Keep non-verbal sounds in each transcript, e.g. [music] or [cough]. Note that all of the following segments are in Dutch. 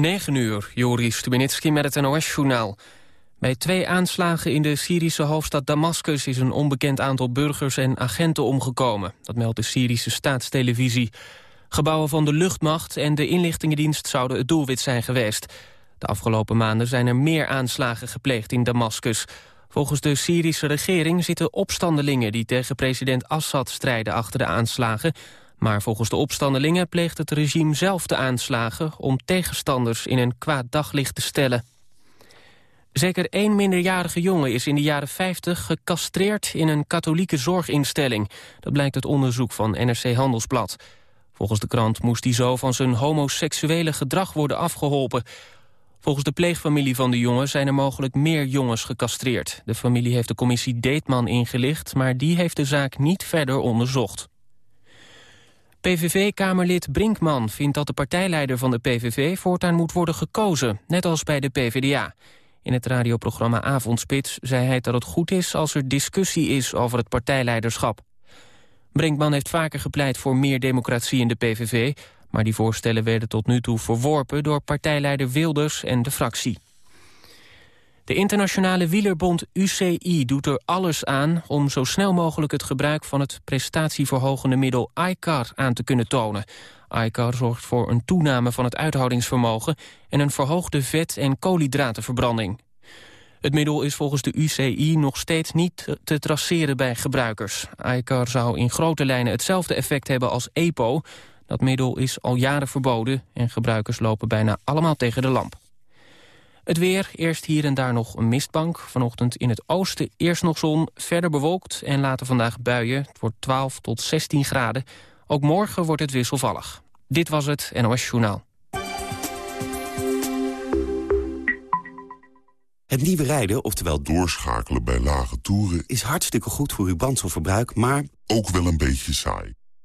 9 uur, Joris Stubenitski met het NOS-journaal. Bij twee aanslagen in de Syrische hoofdstad Damascus... is een onbekend aantal burgers en agenten omgekomen. Dat meldt de Syrische staatstelevisie. Gebouwen van de luchtmacht en de inlichtingendienst... zouden het doelwit zijn geweest. De afgelopen maanden zijn er meer aanslagen gepleegd in Damascus. Volgens de Syrische regering zitten opstandelingen... die tegen president Assad strijden achter de aanslagen... Maar volgens de opstandelingen pleegt het regime zelf de aanslagen... om tegenstanders in een kwaad daglicht te stellen. Zeker één minderjarige jongen is in de jaren 50 gecastreerd in een katholieke zorginstelling. Dat blijkt uit onderzoek van NRC Handelsblad. Volgens de krant moest hij zo van zijn homoseksuele gedrag worden afgeholpen. Volgens de pleegfamilie van de jongen zijn er mogelijk meer jongens gecastreerd. De familie heeft de commissie Deetman ingelicht, maar die heeft de zaak niet verder onderzocht. PVV-kamerlid Brinkman vindt dat de partijleider van de PVV voortaan moet worden gekozen, net als bij de PvdA. In het radioprogramma Avondspits zei hij dat het goed is als er discussie is over het partijleiderschap. Brinkman heeft vaker gepleit voor meer democratie in de PVV, maar die voorstellen werden tot nu toe verworpen door partijleider Wilders en de fractie. De internationale wielerbond UCI doet er alles aan om zo snel mogelijk het gebruik van het prestatieverhogende middel ICAR aan te kunnen tonen. ICAR zorgt voor een toename van het uithoudingsvermogen en een verhoogde vet- en koolhydratenverbranding. Het middel is volgens de UCI nog steeds niet te traceren bij gebruikers. ICAR zou in grote lijnen hetzelfde effect hebben als EPO. Dat middel is al jaren verboden en gebruikers lopen bijna allemaal tegen de lamp. Het weer, eerst hier en daar nog een mistbank. Vanochtend in het oosten eerst nog zon, verder bewolkt en later vandaag buien. Het wordt 12 tot 16 graden. Ook morgen wordt het wisselvallig. Dit was het NOS Journaal. Het nieuwe rijden, oftewel doorschakelen bij lage toeren... is hartstikke goed voor uw brandstofverbruik, maar... ook wel een beetje saai.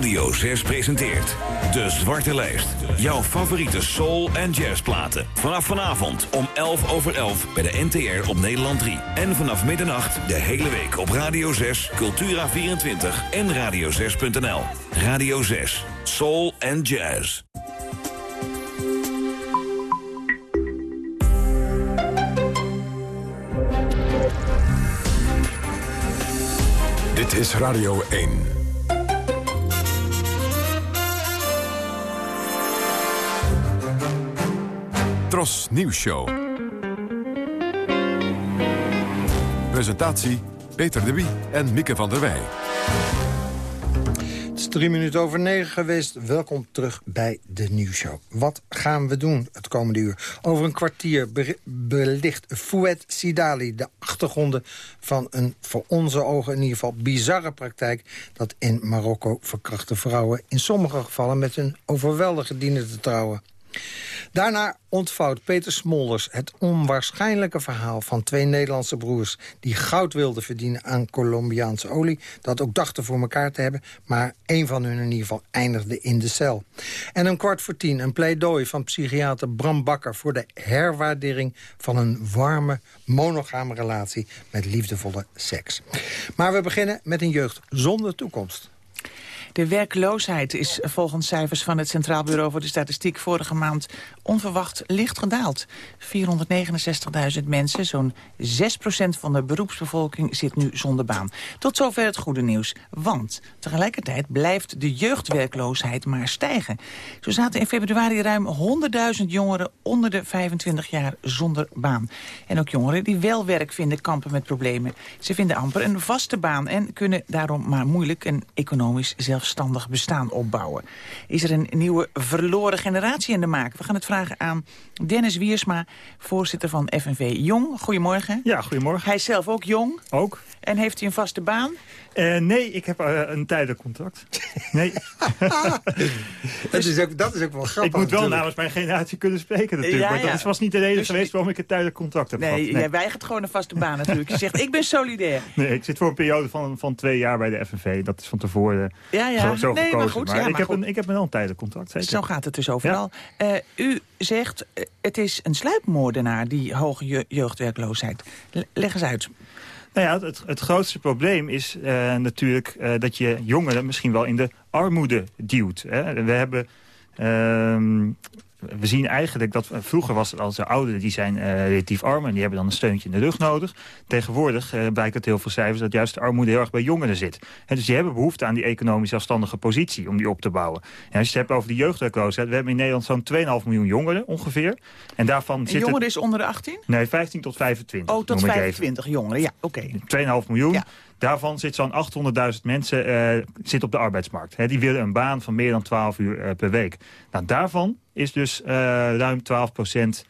Radio 6 presenteert De Zwarte Lijst. Jouw favoriete soul- en jazzplaten. Vanaf vanavond om 11 over 11 bij de NTR op Nederland 3. En vanaf middernacht de hele week op Radio 6, Cultura24 en radio6.nl. Radio 6, soul en jazz. Dit is Radio 1. Tros Nieuws Show. Presentatie Peter de Wie en Mieke van der Wij. Het is drie minuten over negen geweest. Welkom terug bij de nieuwsshow. Wat gaan we doen het komende uur? Over een kwartier be belicht Fouet Sidali de achtergronden van een voor onze ogen in ieder geval bizarre praktijk... dat in Marokko verkrachte vrouwen in sommige gevallen met hun overweldige dienen te trouwen. Daarna ontvouwt Peter Smolders het onwaarschijnlijke verhaal van twee Nederlandse broers... die goud wilden verdienen aan Colombiaanse olie. Dat ook dachten voor elkaar te hebben, maar één van hun in ieder geval eindigde in de cel. En een kwart voor tien een pleidooi van psychiater Bram Bakker... voor de herwaardering van een warme, monogame relatie met liefdevolle seks. Maar we beginnen met een jeugd zonder toekomst. De werkloosheid is volgens cijfers van het Centraal Bureau voor de Statistiek vorige maand onverwacht licht gedaald. 469.000 mensen, zo'n 6% van de beroepsbevolking zit nu zonder baan. Tot zover het goede nieuws. Want tegelijkertijd blijft de jeugdwerkloosheid maar stijgen. Zo zaten in februari ruim 100.000 jongeren onder de 25 jaar zonder baan. En ook jongeren die wel werk vinden kampen met problemen. Ze vinden amper een vaste baan en kunnen daarom maar moeilijk een economisch zelfstandig bestaan opbouwen. Is er een nieuwe verloren generatie in de maak? We gaan het vragen aan Dennis Wiersma, voorzitter van FNV Jong. Goedemorgen. Ja, goedemorgen. Hij is zelf ook jong. Ook. En heeft hij een vaste baan? Uh, nee, ik heb uh, een tijdelijk contract. Nee. [laughs] [laughs] dat, is ook, dat is ook wel grappig. Ik moet wel natuurlijk. namens mijn generatie kunnen spreken natuurlijk. Ja, ja. dat was niet de reden dus geweest waarom ik een tijdelijk contract heb nee, gehad. Nee, jij weigert gewoon een vaste baan natuurlijk. Je zegt, ik ben solidair. [laughs] Nee, ik zit voor een periode van, van twee jaar bij de FNV. Dat is van tevoren ja, ja. zo, zo nee, gekozen. Maar goed, maar, ja, ik, maar heb goed. Een, ik heb wel een tijdelijk contract. Zeker. Zo gaat het dus overal. Uh, u zegt, uh, het is een sluipmoordenaar, die hoge je jeugdwerkloosheid. Leg eens uit. Nou ja, het, het grootste probleem is uh, natuurlijk uh, dat je jongeren misschien wel in de armoede duwt. Hè. We hebben... Uh, we zien eigenlijk dat vroeger was het als de ouderen die zijn uh, relatief arm en die hebben dan een steuntje in de rug nodig. Tegenwoordig uh, blijkt uit heel veel cijfers dat juist de armoede heel erg bij jongeren zit. En dus die hebben behoefte aan die economisch zelfstandige positie om die op te bouwen. En als je het hebt over de jeugdwerkloosheid, we hebben in Nederland zo'n 2,5 miljoen jongeren ongeveer. En daarvan en zitten... jongeren is onder de 18? Nee, 15 tot 25. Oh, tot 25 jongeren, ja, oké. Okay. 2,5 miljoen. Ja. Daarvan zit zo'n 800.000 mensen uh, zit op de arbeidsmarkt. Die willen een baan van meer dan 12 uur uh, per week. Nou, daarvan is dus uh, ruim 12 procent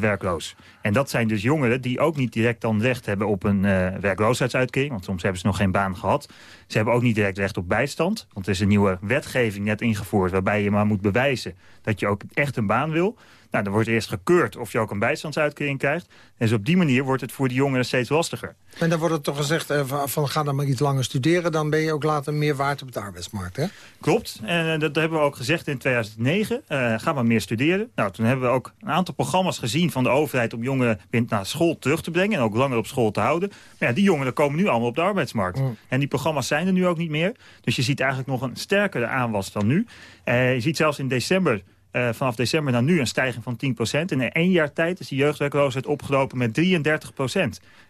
werkloos. En dat zijn dus jongeren die ook niet direct dan recht hebben op een werkloosheidsuitkering. Want soms hebben ze nog geen baan gehad. Ze hebben ook niet direct recht op bijstand. Want er is een nieuwe wetgeving net ingevoerd... waarbij je maar moet bewijzen dat je ook echt een baan wil. Nou, dan wordt eerst gekeurd of je ook een bijstandsuitkering krijgt. En dus op die manier wordt het voor die jongeren steeds lastiger. En dan wordt het toch gezegd uh, van ga dan maar iets langer studeren... dan ben je ook later meer waard op de arbeidsmarkt, hè? Klopt. En uh, dat hebben we ook gezegd in 2009. Uh, ga maar meer studeren. Nou, toen hebben we ook een aantal programma's gezien van de overheid... om jongeren naar school terug te brengen en ook langer op school te houden. Maar ja, die jongeren komen nu allemaal op de arbeidsmarkt. Mm. En die programma's zijn er nu ook niet meer. Dus je ziet eigenlijk nog een sterkere aanwas dan nu. je ziet zelfs in december... Uh, vanaf december naar nu een stijging van 10% En in één jaar tijd is die jeugdwerkloosheid opgelopen met 33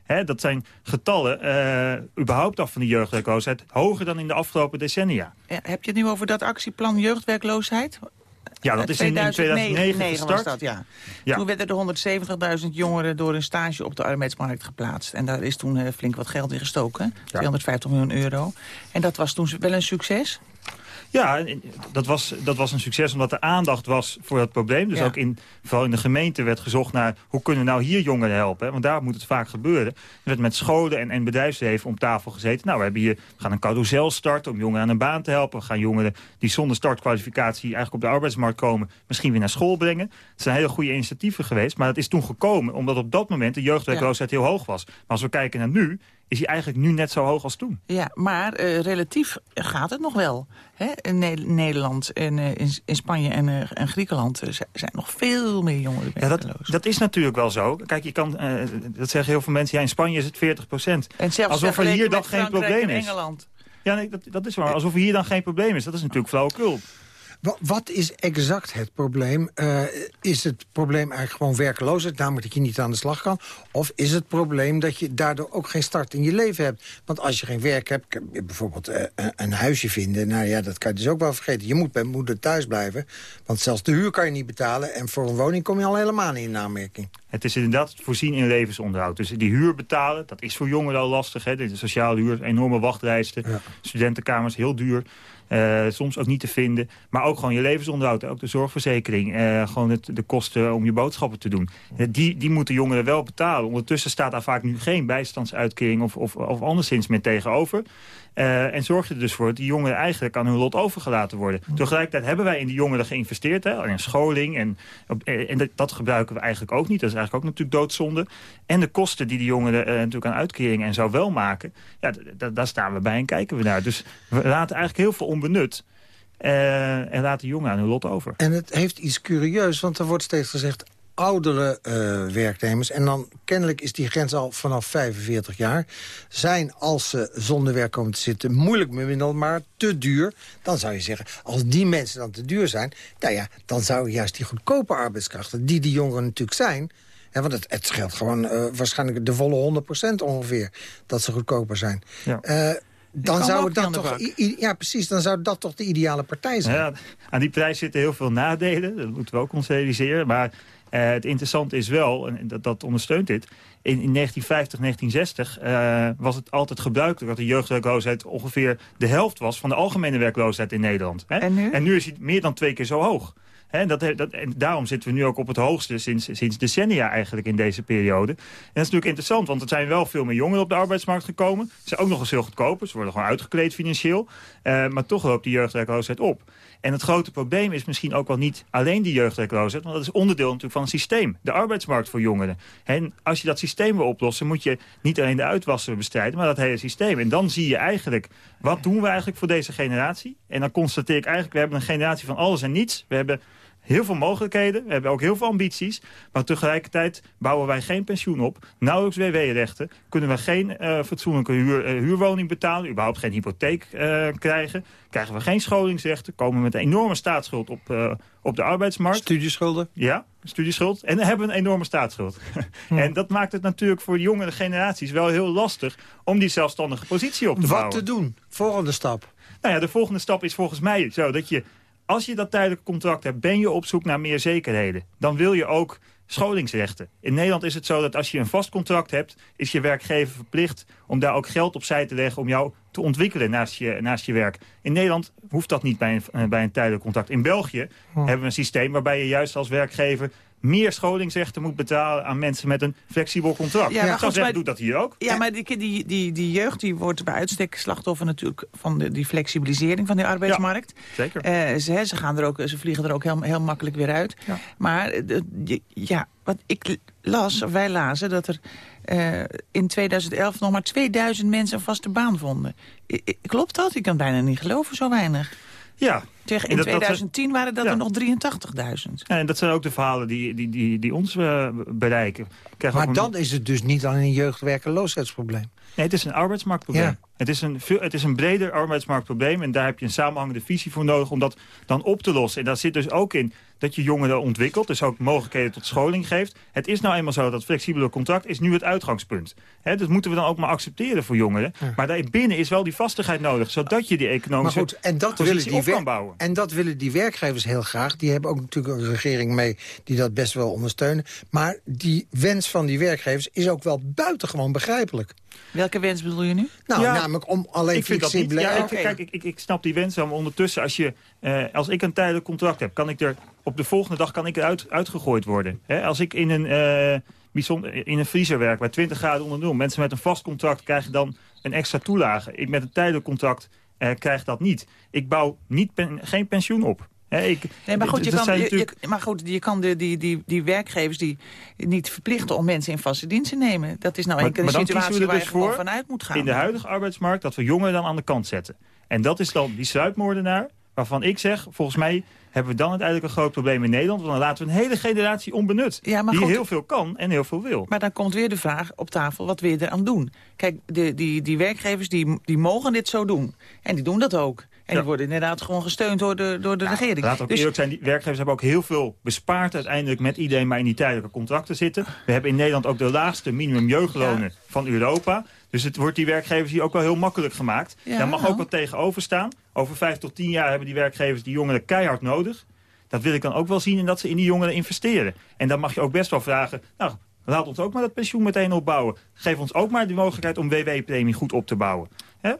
Hè, dat zijn getallen, uh, überhaupt af van die jeugdwerkloosheid... hoger dan in de afgelopen decennia. Ja, heb je het nu over dat actieplan jeugdwerkloosheid? Ja, dat is in 2009 gestart. dat, ja. ja. Toen werden er 170.000 jongeren door een stage op de arbeidsmarkt geplaatst. En daar is toen uh, flink wat geld in gestoken. Ja. 250 miljoen euro. En dat was toen wel een succes? Ja, dat was, dat was een succes omdat er aandacht was voor dat probleem. Dus ja. ook in, vooral in de gemeente werd gezocht naar... hoe kunnen we nou hier jongeren helpen? Want daar moet het vaak gebeuren. Er werd met scholen en, en bedrijfsleven om tafel gezeten. Nou, we, hebben hier, we gaan een carousel starten om jongeren aan een baan te helpen. We gaan jongeren die zonder startkwalificatie eigenlijk op de arbeidsmarkt komen... misschien weer naar school brengen. Het zijn hele goede initiatieven geweest. Maar dat is toen gekomen omdat op dat moment de jeugdwerkloosheid ja. heel hoog was. Maar als we kijken naar nu is hij eigenlijk nu net zo hoog als toen. Ja, maar uh, relatief gaat het nog wel. Hè? In ne Nederland en uh, in, in, Spanje en, uh, en Griekenland zijn nog veel meer jongeren ja, dat, dat, is natuurlijk wel zo. Kijk, je kan, dat zeggen heel veel mensen, ja, in Spanje is het 40 procent. Alsof er hier dan geen probleem is. Engeland. Ja, nee, dat, dat is waar. Alsof er hier dan geen probleem is. Dat is natuurlijk flauwekul. Wat is exact het probleem? Uh, is het probleem eigenlijk gewoon werkeloosheid, namelijk dat je niet aan de slag kan? Of is het probleem dat je daardoor ook geen start in je leven hebt? Want als je geen werk hebt, bijvoorbeeld uh, een huisje vinden... nou ja, dat kan je dus ook wel vergeten. Je moet bij moeder thuis blijven, want zelfs de huur kan je niet betalen... en voor een woning kom je al helemaal niet in aanmerking. Het is inderdaad voorzien in levensonderhoud. Dus die huur betalen, dat is voor jongeren al lastig. Hè? De sociale huur, enorme wachtlijsten, ja. studentenkamers, heel duur. Uh, soms ook niet te vinden. Maar ook gewoon je levensonderhoud. Ook de zorgverzekering. Uh, gewoon het, de kosten om je boodschappen te doen. Uh, die, die moeten jongeren wel betalen. Ondertussen staat daar vaak nu geen bijstandsuitkering of, of, of anderszins meer tegenover. Uh, en zorgt er dus voor dat die jongeren eigenlijk aan hun lot overgelaten worden. Tegelijkertijd hebben wij in die jongeren geïnvesteerd. Hè, in scholing. En, en dat, gebruiken we eigenlijk ook niet. Dat is eigenlijk ook natuurlijk doodzonde. En de kosten die die jongeren uh, natuurlijk aan uitkeringen en zo wel maken. Ja, daar staan we bij en kijken we naar. Dus we laten eigenlijk heel veel onbenut. Uh, en laten jongeren aan hun lot over. En het heeft iets curieus, want er wordt steeds gezegd oudere uh, werknemers... en dan kennelijk is die grens al vanaf 45 jaar... zijn als ze zonder werk komen te zitten moeilijk bemiddeld... maar te duur, dan zou je zeggen... als die mensen dan te duur zijn... nou ja, dan zou juist die goedkope arbeidskrachten... die die jongeren natuurlijk zijn... Ja, want het, het scheelt gewoon uh, waarschijnlijk de volle 100% ongeveer... dat ze goedkoper zijn. Ja. Uh, dan zou dat toch, ja, precies, dan zou dat toch de ideale partij zijn. Ja, aan die prijs zitten heel veel nadelen. Dat moeten we ook ons realiseren. Maar uh, het interessante is wel, en dat, dat ondersteunt dit... in, in 1950, 1960 uh, was het altijd gebruikelijk... dat de jeugdwerkloosheid ongeveer de helft was... van de algemene werkloosheid in Nederland. Hè? En, nu? en nu is het meer dan twee keer zo hoog. Dat, dat, en daarom zitten we nu ook op het hoogste sinds, sinds decennia eigenlijk in deze periode. En dat is natuurlijk interessant, want er zijn wel veel meer jongeren op de arbeidsmarkt gekomen. Ze zijn ook nog eens heel goedkoper, ze worden gewoon uitgekleed financieel. Uh, maar toch loopt die jeugdwerkloosheid op. En het grote probleem is misschien ook wel niet alleen die jeugdwerkloosheid... want dat is onderdeel natuurlijk van een systeem. De arbeidsmarkt voor jongeren. En als je dat systeem wil oplossen... moet je niet alleen de uitwassen bestrijden, maar dat hele systeem. En dan zie je eigenlijk, wat doen we eigenlijk voor deze generatie? En dan constateer ik eigenlijk, we hebben een generatie van alles en niets. We hebben heel veel mogelijkheden. We hebben ook heel veel ambities. Maar tegelijkertijd bouwen wij geen pensioen op. Nauwelijks WW-rechten. Kunnen we geen uh, fatsoenlijke huur, uh, huurwoning betalen. Überhaupt geen hypotheek uh, krijgen. Krijgen we geen scholingsrechten. Komen we met een enorme staatsschuld op, op de arbeidsmarkt. Studieschulden. Ja, studieschuld. En dan hebben we een enorme staatsschuld. [laughs] Hm. En dat maakt het natuurlijk voor de jongere generaties wel heel lastig... om die zelfstandige positie op te Wat bouwen. Wat te doen? Volgende stap. Nou ja, de volgende stap is volgens mij zo dat je als je dat tijdelijke contract hebt, ben je op zoek naar meer zekerheden. Dan wil je ook scholingsrechten. In Nederland is het zo dat als je een vast contract hebt... is je werkgever verplicht om daar ook geld opzij te leggen... om jou te ontwikkelen naast je, naast je werk. In Nederland hoeft dat niet bij een, bij een tijdelijk contract. In België hebben we een systeem waarbij je juist als werkgever meer scholingsrechten moet betalen aan mensen met een flexibel contract. Ja, maar goed, zeggen, doet dat hier ook. Ja, maar die, die, die, die jeugd die wordt bij uitstek slachtoffer natuurlijk van de, die flexibilisering van de arbeidsmarkt. Ja, zeker. Uh, ze, ze, gaan er ook, ze vliegen er ook heel, heel makkelijk weer uit. Ja. Maar uh, ja, wat ik las, of wij lazen, dat er uh, in 2011 nog maar 2000 mensen een vaste baan vonden. I, klopt dat? Ik kan bijna niet geloven, zo weinig. Ja. Zeg, in dat, 2010 dat, waren dat ja. er nog 83.000. En dat zijn ook de verhalen die, die, die, die ons uh, bereiken. maar dan is het dus niet alleen een jeugdwerkeloosheidsprobleem. Nee, het is een arbeidsmarktprobleem. Ja. Het, is een, het is een breder arbeidsmarktprobleem en daar heb je een samenhangende visie voor nodig om dat dan op te lossen. En daar zit dus ook in dat je jongeren ontwikkelt, dus ook mogelijkheden tot scholing geeft. Het is nou eenmaal zo dat flexibele contract is nu het uitgangspunt. He, dat moeten we dan ook maar accepteren voor jongeren. Ja. Maar daarbinnen is wel die vastigheid nodig, zodat je die economische maar goed, en dat willen die kan bouwen. En dat willen die werkgevers heel graag. Die hebben ook natuurlijk een regering mee die dat best wel ondersteunen. Maar die wens van die werkgevers is ook wel buitengewoon begrijpelijk. Welke wens bedoel je nu? Nou, ja, namelijk om alleen ik flexibele... Ja, okay. Kijk, ik, ik, ik, snap die wens, maar ondertussen, als, je, uh, als ik een tijdelijk contract heb... kan ik er op de volgende dag kan ik eruit uitgegooid worden. He, als ik in een, uh, bijzonder, in een vriezer werk bij 20 graden onder nul... mensen met een vast contract krijgen dan een extra toelage. Ik met een tijdelijk contract uh, krijg dat niet. Ik bouw niet pen, geen pensioen op. Ik, nee, maar goed, je kan, natuurlijk... je, maar goed, je kan de, die, die, die werkgevers die niet verplichten om mensen in vaste dienst te nemen. Dat is nou een keer de situatie waar dus je gewoon vanuit moet gaan. In de huidige arbeidsmarkt dat we jongeren dan aan de kant zetten. En dat is dan die sluipmoordenaar waarvan ik zeg, volgens mij hebben we dan uiteindelijk een groot probleem in Nederland. Want dan laten we een hele generatie onbenut. Ja, die goed, heel veel kan en heel veel wil. Maar dan komt weer de vraag op tafel, wat wil je eraan doen? Kijk, de, die, die werkgevers die, die mogen dit zo doen. En die doen dat ook. En ja. die worden inderdaad gewoon gesteund door de, door de nou, regering. Laat ook dus, eerlijk zijn, die werkgevers hebben ook heel veel bespaard... uiteindelijk met iedereen maar in die tijdelijke contracten zitten. We hebben in Nederland ook de laagste minimum jeugdlonen ja. van Europa. Dus het wordt die werkgevers hier ook wel heel makkelijk gemaakt. Ja, Daar mag ook wat tegenover staan. Over vijf tot tien jaar hebben die werkgevers die jongeren keihard nodig. Dat wil ik dan ook wel zien in dat ze in die jongeren investeren. En dan mag je ook best wel vragen... nou, laat ons ook maar dat pensioen meteen opbouwen. Geef ons ook maar de mogelijkheid om WW-premie goed op te bouwen. Hè?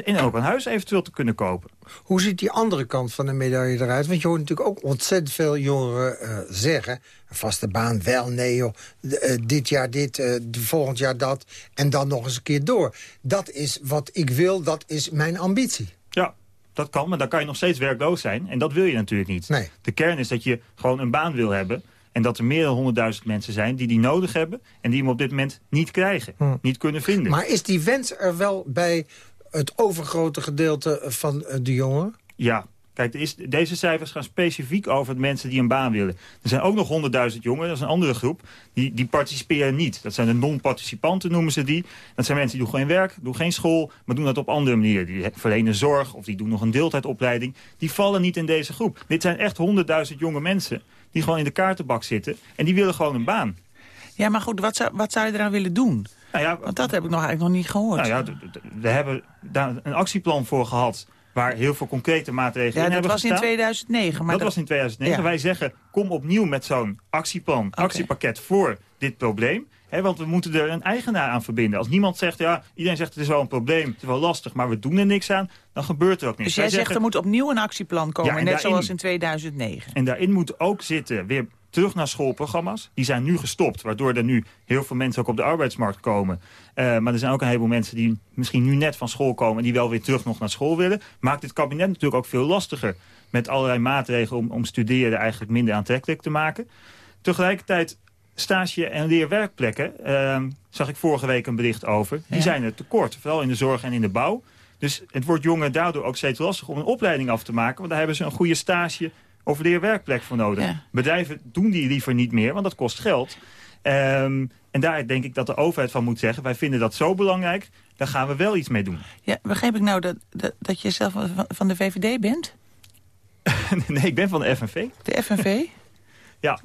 En ook een huis eventueel te kunnen kopen. Hoe ziet die andere kant van de medaille eruit? Want je hoort natuurlijk ook ontzettend veel jongeren uh, zeggen... een vaste baan, wel, nee joh, uh, dit jaar dit, uh, volgend jaar dat... en dan nog eens een keer door. Dat is wat ik wil, dat is mijn ambitie. Ja, dat kan, maar dan kan je nog steeds werkloos zijn. En dat wil je natuurlijk niet. Nee. De kern is dat je gewoon een baan wil hebben... En dat er meer dan 100.000 mensen zijn die die nodig hebben... en die hem op dit moment niet krijgen, hm. niet kunnen vinden. Maar is die wens er wel bij het overgrote gedeelte van de jongeren? Ja. Kijk, is, deze cijfers gaan specifiek over mensen die een baan willen. Er zijn ook nog 100.000 jongeren, dat is een andere groep, die, die participeren niet. Dat zijn de non-participanten, noemen ze die. Dat zijn mensen die doen geen werk, doen geen school, maar doen dat op andere manieren. Die verlenen zorg of die doen nog een deeltijdopleiding. Die vallen niet in deze groep. Dit zijn echt 100.000 jonge mensen die gewoon in de kaartenbak zitten. En die willen gewoon een baan. Ja, maar goed, wat zou, wat zou je eraan willen doen? Nou ja, Want dat heb ik nog eigenlijk nog niet gehoord. Nou ja, we hebben daar een actieplan voor gehad. waar heel veel concrete maatregelen ja, in dat hebben was in 2009. Maar dat, was in 2009. Ja. Wij zeggen, kom opnieuw met zo'n actieplan, actiepakket voor dit probleem. Want we moeten er een eigenaar aan verbinden. Als niemand zegt, ja, iedereen zegt het is wel een probleem, het is wel lastig, maar we doen er niks aan, dan gebeurt er ook niks. Dus jij Wij zegt zeggen- er moet opnieuw een actieplan komen, Ja, net daarin- zoals in 2009. En daarin moet ook zitten weer terug naar schoolprogramma's. Die zijn nu gestopt, waardoor er nu heel veel mensen ook op de arbeidsmarkt komen. Eh, maar er zijn ook een heleboel mensen die misschien nu net van school komen... en die wel weer terug nog naar school willen. Maakt dit kabinet natuurlijk ook veel lastiger... met allerlei maatregelen om, om studeren eigenlijk minder aantrekkelijk te maken. Tegelijkertijd stage- en leerwerkplekken... eh, zag ik vorige week een bericht over. Die Ja. zijn er tekort, vooral in de zorg en in de bouw. Dus het wordt jongeren daardoor ook steeds lastig om een opleiding af te maken. Want daar hebben ze een goede stage of leerwerkplek voor nodig. Ja. Bedrijven doen die liever niet meer, want dat kost geld. Ehm, en daar denk ik dat de overheid van moet zeggen... wij vinden dat zo belangrijk, daar gaan we wel iets mee doen. Ja, begreep ik nou dat, dat, dat je zelf van, van de VVD bent? [laughs] nee, ik ben van de FNV. De FNV? [laughs] Ja.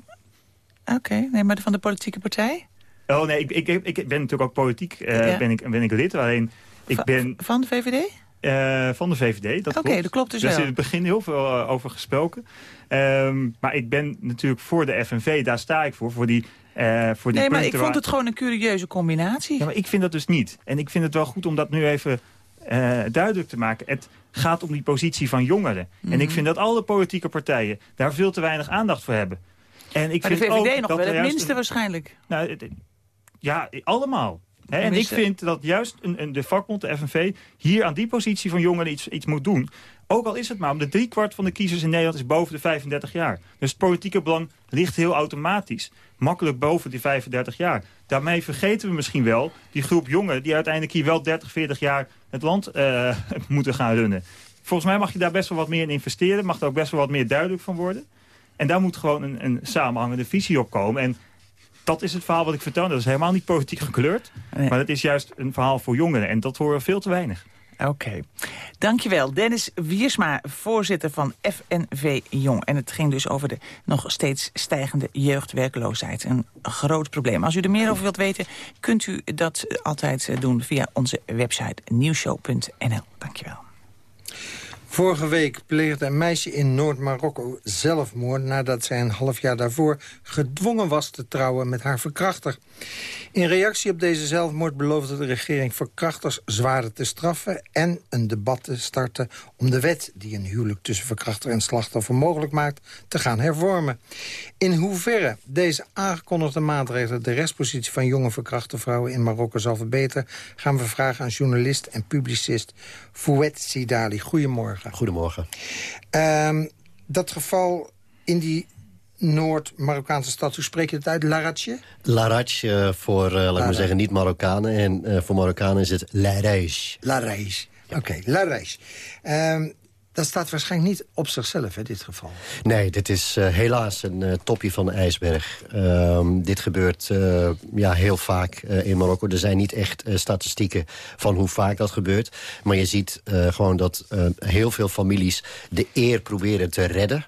Oké, nee, maar van de politieke partij? Oh nee, ik, ik, ik ben natuurlijk ook politiek Ja. ben ik, ben ik lid. Alleen, ik Va- ben Van de VVD? eh, van de VVD. Dat Oké, dat klopt dus Daar is in het begin heel veel eh, over gesproken. Ehm, maar ik ben natuurlijk voor de FNV, daar sta ik voor. Voor die, voor die Nee, maar ik vond waar- het gewoon een curieuze combinatie. Ja, maar ik vind dat dus niet. En ik vind het wel goed om dat nu even duidelijk te maken. Het gaat om die positie van jongeren. En Mhm. ik vind dat alle politieke partijen daar veel te weinig aandacht voor hebben. En ik maar de vind VVD ook nog dat wel het minste waarschijnlijk. nou, ja, allemaal. En ik vind dat juist een, een, de vakbond, de FNV... hier aan die positie van jongeren iets, iets moet doen. Ook al is het maar om de driekwart van de kiezers in Nederland... is boven de 35 jaar. Dus het politieke belang ligt heel automatisch. Makkelijk boven die 35 jaar. Daarmee vergeten we misschien wel die groep jongeren... die uiteindelijk hier wel 30, 40 jaar het land eh, [laughs] moeten gaan runnen. Volgens mij mag je daar best wel wat meer in investeren. Mag er ook best wel wat meer duidelijk van worden. En daar moet gewoon een, een samenhangende visie op komen. En dat is het verhaal wat ik vertel. Dat is helemaal niet politiek gekleurd. Nee. Maar het is juist een verhaal voor jongeren. En dat horen we veel te weinig. Oké. Dankjewel. Dennis Wiersma, voorzitter van FNV Jong. En het ging dus over de nog steeds stijgende jeugdwerkloosheid. Een groot probleem. Als u er meer over wilt weten, kunt u dat altijd eh, doen via onze website nieuwshow.nl. Dankjewel. Vorige week pleegde een meisje in Noord-Marokko zelfmoord... nadat zij een half jaar daarvoor gedwongen was te trouwen met haar verkrachter. In reactie op deze zelfmoord beloofde de regering verkrachters zwaarder te straffen... en een debat te starten om de wet die een huwelijk tussen verkrachter en slachtoffer mogelijk maakt... te gaan hervormen. In hoeverre deze aangekondigde maatregelen de rechtspositie van jonge verkrachte vrouwen in Marokko zal verbeteren... gaan we vragen aan journalist en publicist Fouet Sidali. Goedemorgen. Goedemorgen. Ehm, dat geval in die Noord-Marokkaanse stad, hoe spreek je het uit? Laratje? Laraj eh, voor, eh, laat ik maar zeggen, niet-Marokkanen. En eh, voor Marokkanen is het Laraj. Larijs. Oké, Larijs. Ehm, dat staat waarschijnlijk niet op zichzelf, hè, dit geval. Nee, dit is eh, helaas een eh, topje van de ijsberg. Ehm, dit gebeurt eh, ja, heel vaak in Marokko. Er zijn niet echt statistieken van hoe vaak dat gebeurt. Maar je ziet gewoon dat heel veel families de eer proberen te redden.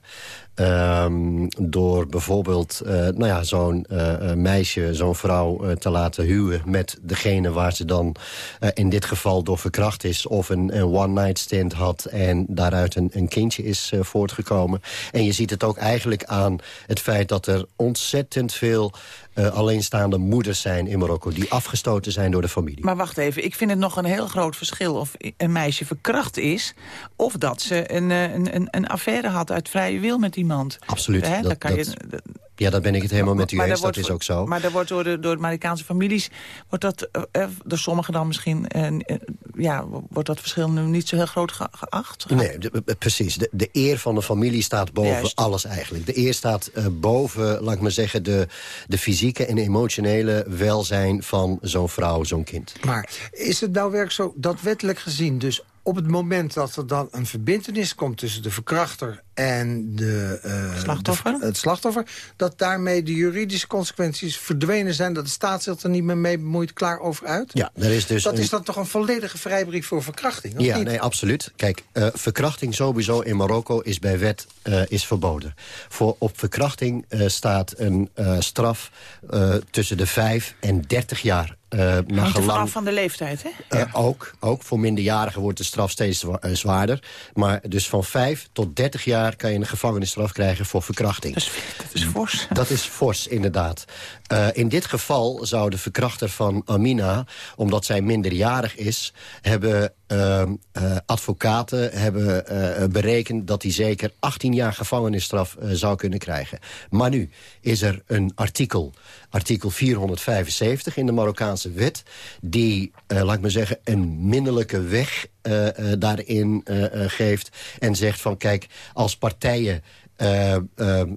Ehm, door bijvoorbeeld eh, nou ja, zo'n eh, eh, meisje, zo'n vrouw te laten huwen... met degene waar ze dan in dit geval door verkracht is... of een, een one-night stand had en daaruit een, een kindje is voortgekomen. En je ziet het ook eigenlijk aan het feit dat er ontzettend veel... eh, alleenstaande moeders zijn in Marokko... die afgestoten zijn door de familie. Maar wacht even, ik vind het nog een heel groot verschil of een meisje verkracht is... of dat ze een, eh, een, een, een affaire had uit vrije wil met iemand. Absoluut. Hè, Dat- kan dat- je, Ja, daar ben ik het helemaal met u maar eens. Dat wordt- is ook zo. Maar daar wordt door de, door de Marokkaanse families... wordt dat eh, eh, door sommigen dan misschien... eh, eh, ja, wordt dat verschil nu niet zo heel groot ge- geacht? Nee, de- de- precies. De, de eer van de familie staat boven Juist. alles eigenlijk. De eer staat eh, boven, laat ik maar zeggen... De, de fysieke en emotionele welzijn van zo'n vrouw, zo'n kind. Maar is het nou werk zo dat wettelijk gezien... dus op het moment dat er dan een verbintenis komt tussen de verkrachter en de, uh, slachtoffer? het slachtoffer... dat daarmee de juridische consequenties verdwenen zijn... dat de staat zich er niet meer mee bemoeit, klaar over uit? Ja, er is dus dat is dan toch een volledige vrijbrief voor verkrachting, of Ja, niet? nee, absoluut. Kijk, uh, verkrachting sowieso in Marokko is bij wet uh, is verboden. Voor, op verkrachting staat een straf tussen de 5 en 30 jaar uh, Hangt er vanaf van de leeftijd, hè? Uh, ook, ook. Voor minderjarigen wordt de straf steeds zwaarder. Maar dus van 5 tot 30 jaar kan je een gevangenisstraf krijgen voor verkrachting. Dat is, dat is fors. Dat is fors, inderdaad. Uh, in dit geval zou de verkrachter van Amina, omdat zij minderjarig is... hebben advocaten hebben, berekend dat hij zeker 18 jaar gevangenisstraf zou kunnen krijgen. Maar nu is er een artikel, artikel 475 in de Marokkaanse wet... die, uh, laat ik maar zeggen, een minderlijke weg uh, uh, daarin geeft... en zegt van, kijk, als partijen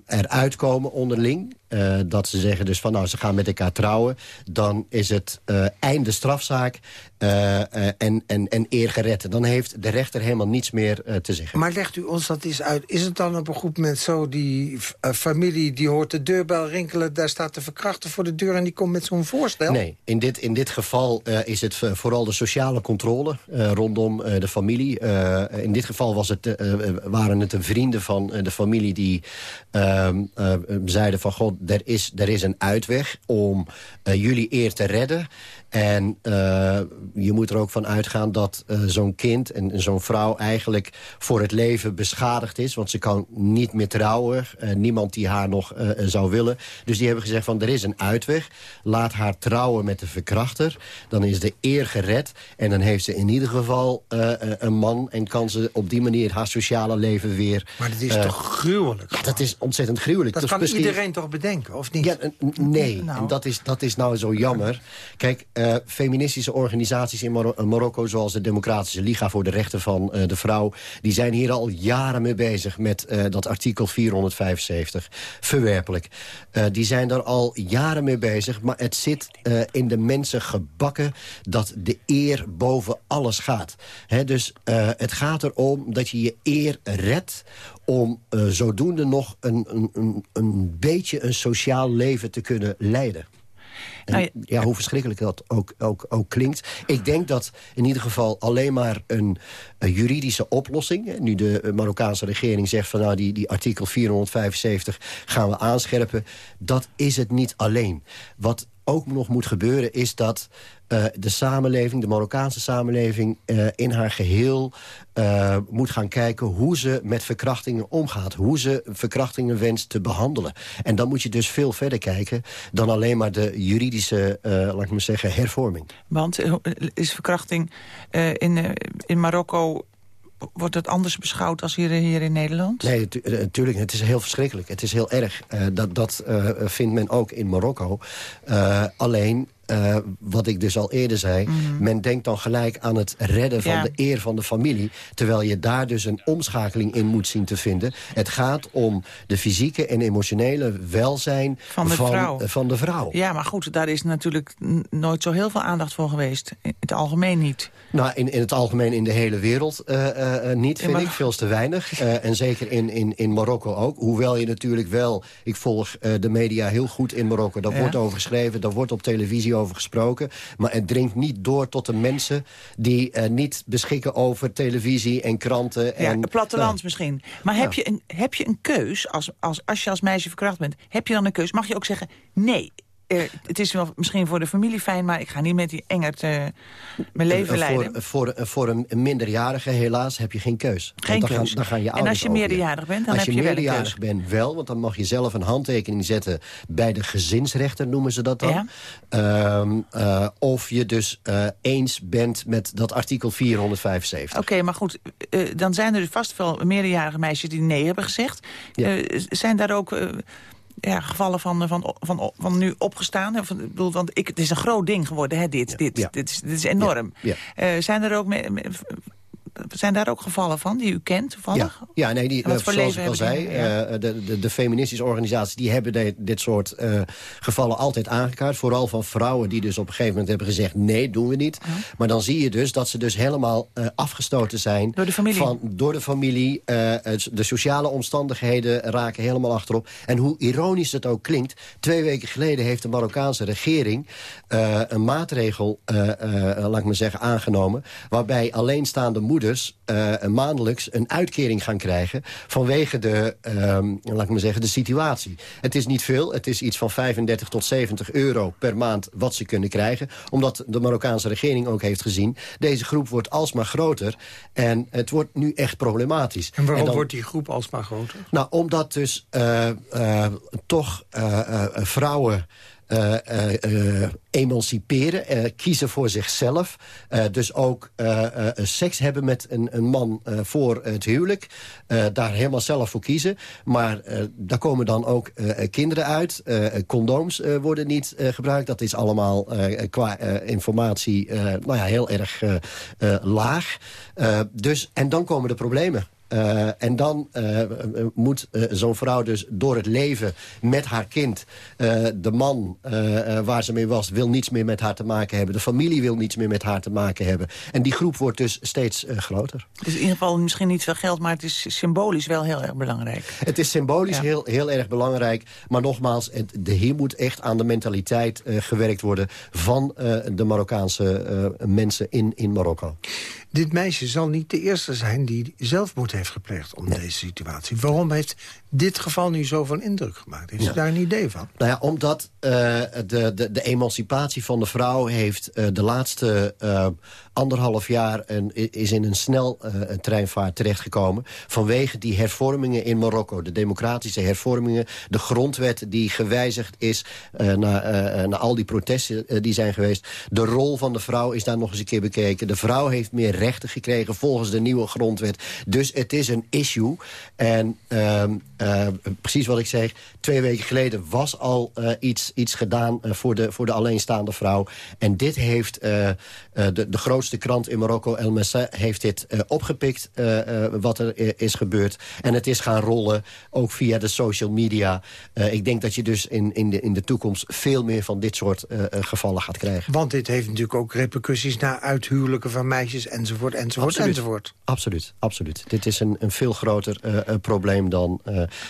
eruit komen onderling... Uh, dat ze zeggen dus van nou ze gaan met elkaar trouwen... dan is het uh, einde strafzaak uh, en, en, en eer gered. Dan heeft de rechter helemaal niets meer te zeggen. Maar legt u ons dat eens uit. Is het dan op een goed moment zo... die familie die hoort de deurbel rinkelen... daar staat de verkrachter voor de deur en die komt met zo'n voorstel? Nee, in dit, in dit geval is het vooral de sociale controle rondom de familie. in dit geval was het, waren het de vrienden van de familie... die ehm, zeiden van... God, er is, er is een uitweg om uh, jullie eer te redden. En uh, je moet er ook van uitgaan dat uh, zo'n kind en zo'n vrouw... eigenlijk voor het leven beschadigd is. Want ze kan niet meer trouwen. niemand die haar nog zou willen. Dus die hebben gezegd van er is een uitweg. Laat haar trouwen met de verkrachter. Dan is de eer gered. En dan heeft ze in ieder geval een man... en kan ze op die manier haar sociale leven weer... Maar dat is toch gruwelijk? Ja, dat is ontzettend gruwelijk. Dat dus kan iedereen toch bedenken, of niet? Ja, nee, Nou. en dat is, dat is nou zo jammer. Kijk, uh, feministische organisaties in Mar Marokko... zoals de Democratische Liga voor de Rechten van uh, de Vrouw... die zijn hier al jaren mee bezig met dat artikel 475. Verwerpelijk. die zijn daar al jaren mee bezig. Maar het zit in de mensen gebakken dat de eer boven alles gaat. Dus het gaat erom dat je je eer redt om zodoende nog een, een, een beetje een sociaal leven te kunnen leiden. En, Nou ja, hoe verschrikkelijk dat ook, ook, ook klinkt. Ik denk dat in ieder geval alleen maar een, een juridische oplossing... hè, nu de Marokkaanse regering zegt van nou die, die artikel 475 gaan we aanscherpen... dat is het niet alleen. Wat ook nog moet gebeuren is dat uh, de samenleving, de Marokkaanse samenleving... Uh, in haar geheel uh, moet gaan kijken hoe ze met verkrachtingen omgaat. Hoe ze verkrachtingen wenst te behandelen. En dan moet je dus veel verder kijken dan alleen maar de juridische, laat ik maar zeggen, hervorming. Want is verkrachting in, in Marokko wordt het anders beschouwd als hier, in Nederland? Nee, natuurlijk. Het is heel verschrikkelijk. Het is heel erg. Uh, dat dat uh, vindt men ook in Marokko. Alleen, uh, wat ik dus al eerder zei... Mm -hmm. men denkt dan gelijk aan het redden van Ja. de eer van de familie... terwijl je daar dus een omschakeling in moet zien te vinden. Het gaat om de fysieke en emotionele welzijn Van de vrouw. uh, van de vrouw. Ja, maar goed, daar is natuurlijk nooit zo heel veel aandacht voor geweest. In het algemeen niet. Nou, in, in het algemeen in de hele wereld uh, uh, uh, niet, In vind ik. Veel te weinig. En zeker in, in, in Marokko ook. Hoewel je natuurlijk wel... Ik volg de media heel goed in Marokko. Daar Ja. wordt over geschreven, daar wordt op televisie over gesproken. Maar het dringt niet door tot de mensen... die uh, niet beschikken over televisie en kranten. Ja, en, het plattelands misschien. Maar heb, Ja. je een, heb je een keus, als, als, als je als meisje verkracht bent... heb je dan een keus? Mag je ook zeggen, nee, eh, het is wel misschien voor de familie fijn... maar ik ga niet met die engert eh, mijn leven Uh, leiden. voor, voor, voor een minderjarige helaas heb je geen keus. Geen dan keus. Gaan, dan gaan je En als je meerderjarig bent, dan als heb je je wel meerderjarig bent wel, want dan mag je zelf een handtekening zetten... bij de gezinsrechter, noemen ze dat dan. Ja. Ehm, uh, of je dus uh, eens bent met dat artikel 475. Oké, maar goed, eh, dan zijn er vast wel meerderjarige meisjes die nee hebben gezegd. Ja. Eh, zijn daar ook eh, ja, gevallen van, van, van, van, nu opgestaan? Of, ik bedoel, want ik, het is een groot ding geworden, hè, dit. Ja, Dit, ja. dit, is, dit is enorm. Ja, Eh, zijn er ook me- me- zijn daar ook gevallen van die u kent toevallig? Ja, ja nee, die, zoals ik al zei, de, de, de, feministische organisaties... die hebben dit soort gevallen altijd aangekaart. Vooral van vrouwen die dus op een gegeven moment hebben gezegd... nee, doen we niet. Maar dan zie je dus dat ze dus helemaal afgestoten zijn... Door de familie? Van, door de familie. de sociale omstandigheden raken helemaal achterop. En hoe ironisch het ook klinkt... twee weken geleden heeft de Marokkaanse regering... een maatregel, laat ik maar zeggen, aangenomen... waarbij alleenstaande moeders maandelijks een uitkering gaan krijgen... vanwege de, laat ik maar zeggen, de situatie. Het is niet veel, het is iets van 35 tot 70 euro per maand wat ze kunnen krijgen. Omdat de Marokkaanse regering ook heeft gezien... deze groep wordt alsmaar groter en het wordt nu echt problematisch. En waarom wordt die groep alsmaar groter? Nou, omdat dus uh, uh, toch vrouwen uh, emanciperen, kiezen voor zichzelf. dus ook seks hebben met een, een man voor het huwelijk. daar helemaal zelf voor kiezen. Maar daar komen dan ook kinderen uit. condooms worden niet gebruikt. Dat is allemaal qua informatie nou ja, heel erg laag. dus, en dan komen de problemen. Uh, en dan uh, moet uh, zo'n vrouw dus door het leven met haar kind... de man waar ze mee was wil niets meer met haar te maken hebben. De familie wil niets meer met haar te maken hebben. En die groep wordt dus steeds groter. Het is in ieder geval misschien niet veel geld... maar het is symbolisch wel heel erg belangrijk. Het is symbolisch heel, heel erg belangrijk. Maar nogmaals, het, de, hier moet echt aan de mentaliteit gewerkt worden... van de Marokkaanse mensen in, in Marokko. Dit meisje zal niet de eerste zijn die zelfmoord heeft gepleegd om deze situatie. Waarom heeft dit geval nu zoveel indruk gemaakt? Heeft u daar een idee van? Nou ja, omdat uh, de, de, de, emancipatie van de vrouw heeft uh, de laatste uh, anderhalf jaar... Een, is in een snel treinvaart terechtgekomen... vanwege die hervormingen in Marokko. De democratische hervormingen, de grondwet die gewijzigd is... na, na al die protesten die zijn geweest. De rol van de vrouw is daar nog eens een keer bekeken. De vrouw heeft meer rechten gekregen volgens de nieuwe grondwet. Dus het is een issue. En uh, uh, precies wat ik zeg, twee weken geleden was al uh, iets, iets gedaan uh, voor, de, voor de alleenstaande vrouw. En dit heeft de, de grootste krant in Marokko, El Messa, heeft dit opgepikt wat er is gebeurd. En het is gaan rollen, ook via de social media. ik denk dat je dus in, in, de, in de toekomst veel meer van dit soort gevallen gaat krijgen. Want dit heeft natuurlijk ook repercussies naar uithuwelijken van meisjes enzovoort, enzovoort, absoluut. enzovoort. Absoluut, absoluut. Dit is een, een veel groter probleem dan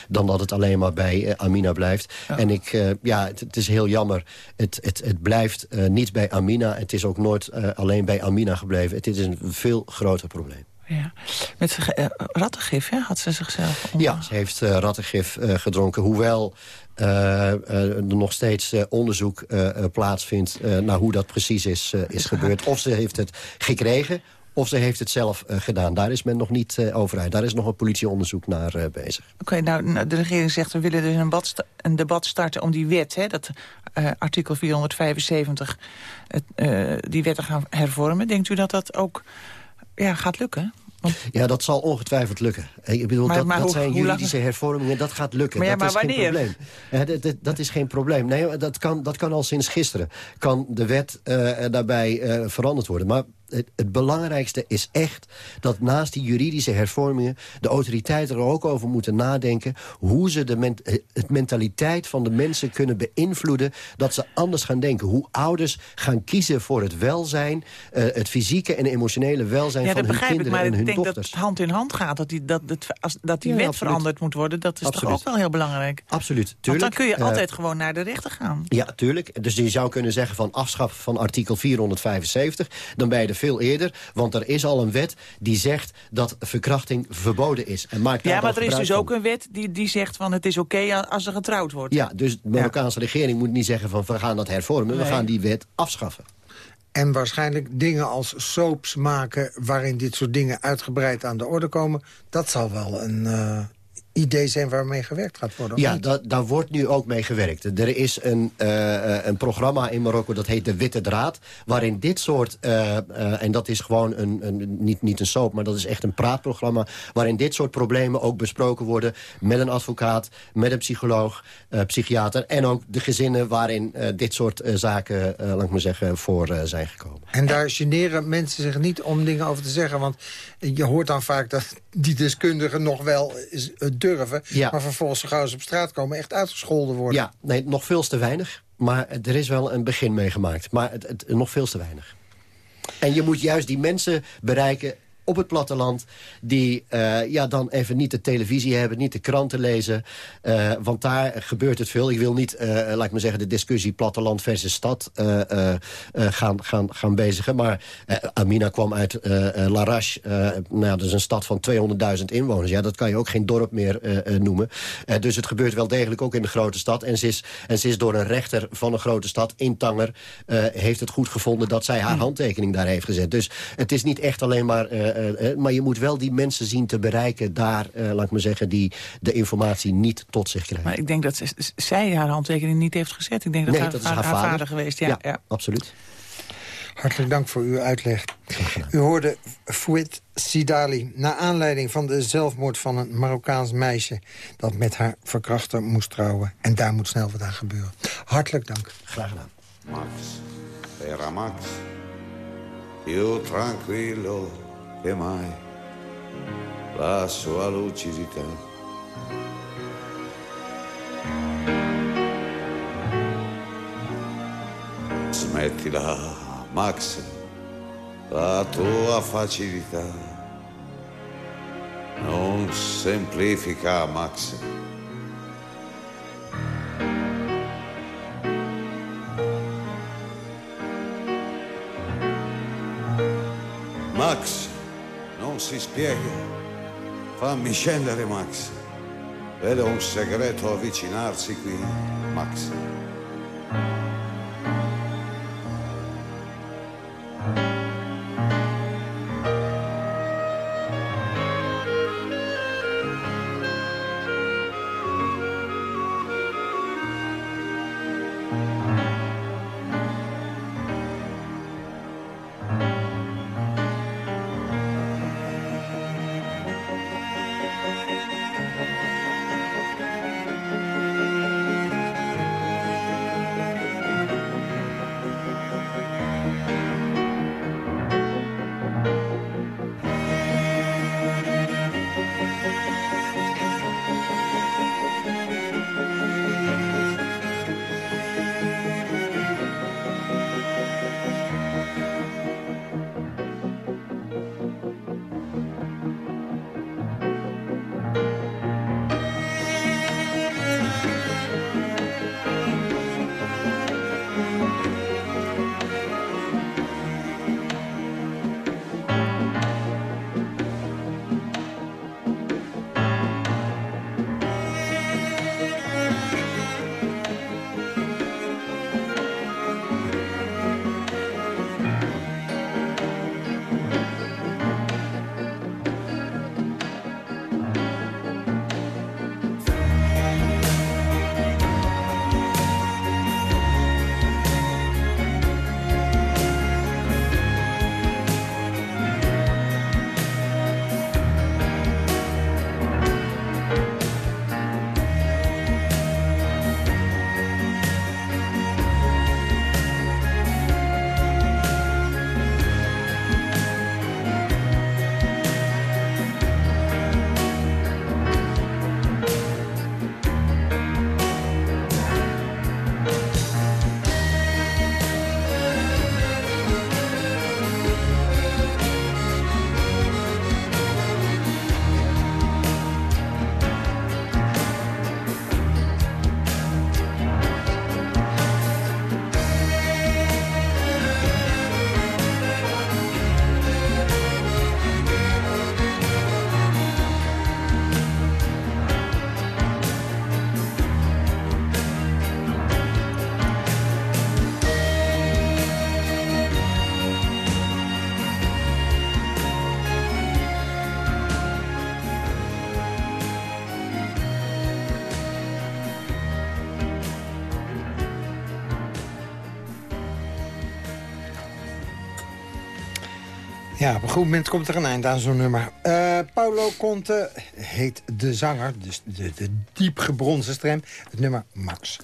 dan dat het alleen maar bij uh, Amina blijft. En ik, uh, ja, het, het, is heel jammer. Het, het, het blijft uh, niet bij Amina. Het is ook nooit alleen bij Amina gebleven. Het is een veel groter probleem. Ja. Met uh, rattengif hè, had ze zichzelf... Ja, ze heeft uh, rattengif uh, gedronken. Hoewel er nog steeds onderzoek plaatsvindt... naar hoe dat precies is, is gebeurd. Of ze heeft het gekregen of ze heeft het zelf uh, gedaan. Daar is men nog niet uh, over uit. Daar is nog een politieonderzoek naar uh, bezig. Oké, okay, nou, nou, de regering zegt we willen dus een, bad een debat starten om die wet, hè, dat artikel 475, die wet te gaan hervormen. Denkt u dat dat ook ja, gaat lukken? Ja, dat zal ongetwijfeld lukken. Ik bedoel, maar, dat, maar dat hoe, zijn juridische hervormingen, dat gaat lukken. Maar, ja, dat maar is wanneer? geen probleem. dat, dat, dat, is geen probleem. Nee, dat kan, dat kan al sinds gisteren. Kan de wet daarbij veranderd worden. Maar het, het, belangrijkste is echt dat naast die juridische hervormingen... de autoriteiten er ook over moeten nadenken... hoe ze de ment het mentaliteit van de mensen kunnen beïnvloeden... dat ze anders gaan denken. Hoe ouders gaan kiezen voor het welzijn... Uh, het fysieke en emotionele welzijn ja, van hun kinderen ik, maar en hun ik denk dochters. dat het hand in hand gaat. Dat die, dat, dat, als, dat die ja, wet absoluut. veranderd moet worden. Dat is absoluut. toch ook wel heel belangrijk? Absoluut, tuurlijk. Want dan kun je altijd uh, gewoon naar de rechter gaan. Ja, tuurlijk. Dus je zou kunnen zeggen van afschaffen van artikel 475. Dan ben je er veel eerder. Want er is al een wet die zegt dat verkrachting verboden is. En maakt ja, maar er is dus van. ook een wet die, die zegt van het is oké okay als er getrouwd wordt. Ja, dus de Marokkaanse ja. regering moet niet zeggen van we gaan dat hervormen. Nee. We gaan die wet afschaffen. En waarschijnlijk dingen als soaps maken... waarin dit soort dingen uitgebreid aan de orde komen... dat zal wel een, uh, idee zijn waarmee gewerkt gaat worden? Ja, da daar wordt nu ook mee gewerkt. Er is een, uh, een programma in Marokko, dat heet De Witte Draad... waarin dit soort, uh, uh, en dat is gewoon een, een, niet, niet een soap... maar dat is echt een praatprogramma... waarin dit soort problemen ook besproken worden... met een advocaat, met een psycholoog, psychiater... en ook de gezinnen waarin dit soort zaken, laat ik maar zeggen, voor zijn gekomen. En daar generen mensen zich niet om dingen over te zeggen... want je hoort dan vaak dat die deskundigen nog wel durven... maar vervolgens zo gauw ze op straat komen echt uitgescholden worden. Ja, nee, nog veel te weinig. Maar er is wel een begin meegemaakt. Maar het, het, nog veel te weinig. En je moet juist die mensen bereiken op het platteland... die uh, ja, dan even niet de televisie hebben, niet de kranten lezen. Uh, want daar gebeurt het veel. Ik wil niet, uh, laat ik maar zeggen, de discussie platteland versus stad gaan, gaan, gaan bezigen. Maar Amina kwam uit Larache. nou ja, dat is een stad van 200.000 inwoners. Ja, dat kan je ook geen dorp meer noemen. dus het gebeurt wel degelijk ook in de grote stad. En ze is, en ze is door een rechter van een grote stad, in Tanger... heeft het goed gevonden dat zij haar hmm. handtekening daar heeft gezet. Dus het is niet echt alleen maar eh, eh, maar je moet wel die mensen zien te bereiken... daar, eh, laat ik maar zeggen, die de informatie niet tot zich krijgen. Maar ik denk dat zij haar handtekening niet heeft gezet. Ik denk dat, nee, haar, dat is haar, vader. geweest. Ja, ja, absoluut. Hartelijk dank voor uw uitleg. U hoorde Fouet Sidali na aanleiding van de zelfmoord van een Marokkaans meisje... dat met haar verkrachter moest trouwen. En daar moet snel wat aan gebeuren. Hartelijk dank. Graag gedaan. Max, era Max, io tranquillo e mai la sua lucidità. Smettila, Max, la tua facilità non semplifica. Max, spiega. Fammi scendere, Max. Vedo un segreto avvicinarsi qui, Max. Ja, op een goed moment komt er een eind aan zo'n nummer. Uh, Paulo Conte heet de zanger, dus de, de diep gebronzen stem. Het nummer Max.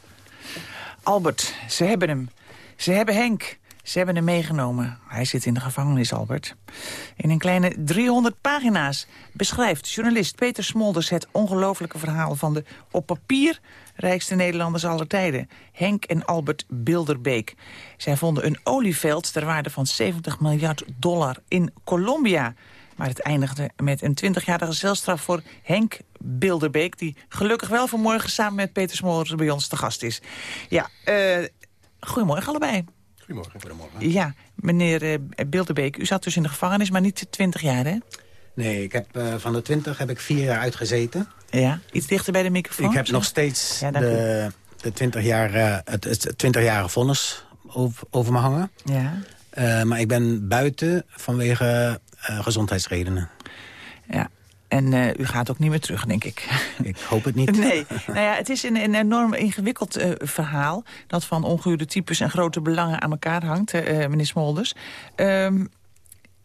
Albert, ze hebben hem. Ze hebben Henk. Ze hebben hem meegenomen. Hij zit in de gevangenis, Albert. In een kleine 300 pagina's beschrijft journalist Peter Smolders... het ongelofelijke verhaal van de op papier rijkste Nederlanders aller tijden. Henk en Albert Bilderbeek. Zij vonden een olieveld ter waarde van 70 miljard dollar in Colombia. Maar het eindigde met een 20-jarige celstraf voor Henk Bilderbeek... die gelukkig wel vanmorgen samen met Peter Smolders bij ons te gast is. Ja, uh, goedemorgen allebei. Goedemorgen. Goedemorgen. Ja, meneer uh, Bilderbeek, u zat dus in de gevangenis, maar niet 20 jaar, hè? Nee, ik heb, uh, van de 20 heb ik vier jaar uitgezeten. Ja, iets dichter bij de microfoon. Ik heb nog steeds ja, de, de 20 jaar, uh, het, het 20-jarige vonnis over, over me hangen. Ja. Uh, maar ik ben buiten vanwege gezondheidsredenen. Ja, en uh, u gaat ook niet meer terug, denk ik. [laughs] Ik hoop het niet. Nee, nou ja, het is een, een enorm ingewikkeld uh, verhaal... dat van ongehuurde types en grote belangen aan elkaar hangt, uh, meneer Smolders. Um,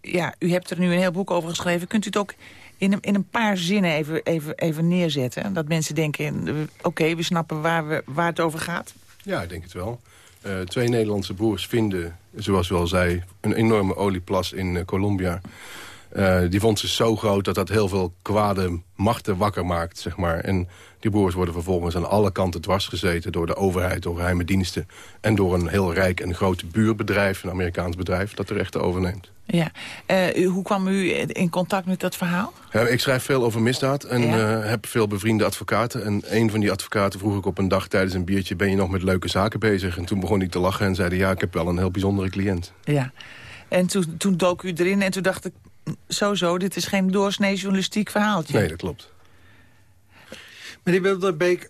ja, u hebt er nu een heel boek over geschreven. Kunt u het ook in een, in een paar zinnen even, even, even neerzetten? Dat mensen denken, oké, okay, we snappen waar, we, waar het over gaat? Ja, ik denk het wel. Uh, twee Nederlandse broers vinden, zoals u al zei... een enorme olieplas in uh, Colombia. Uh, die vond ze zo groot dat dat heel veel kwade machten wakker maakt, zeg maar. En die broers worden vervolgens aan alle kanten dwars gezeten... door de overheid, door geheime diensten... en door een heel rijk en groot buurbedrijf, een Amerikaans bedrijf... dat de rechten overneemt. Ja. Uh, hoe kwam u in contact met dat verhaal? Ja, ik schrijf veel over misdaad en ja. uh, heb veel bevriende advocaten. En een van die advocaten vroeg ik op een dag tijdens een biertje... ben je nog met leuke zaken bezig? En toen begon ik te lachen en zeiden... ja, ik heb wel een heel bijzondere cliënt. Ja. En toen, toen dook u erin en toen dacht ik... sowieso, dit is geen doorsnee journalistiek verhaaltje. Nee, dat klopt. Meneer Bilderbeek,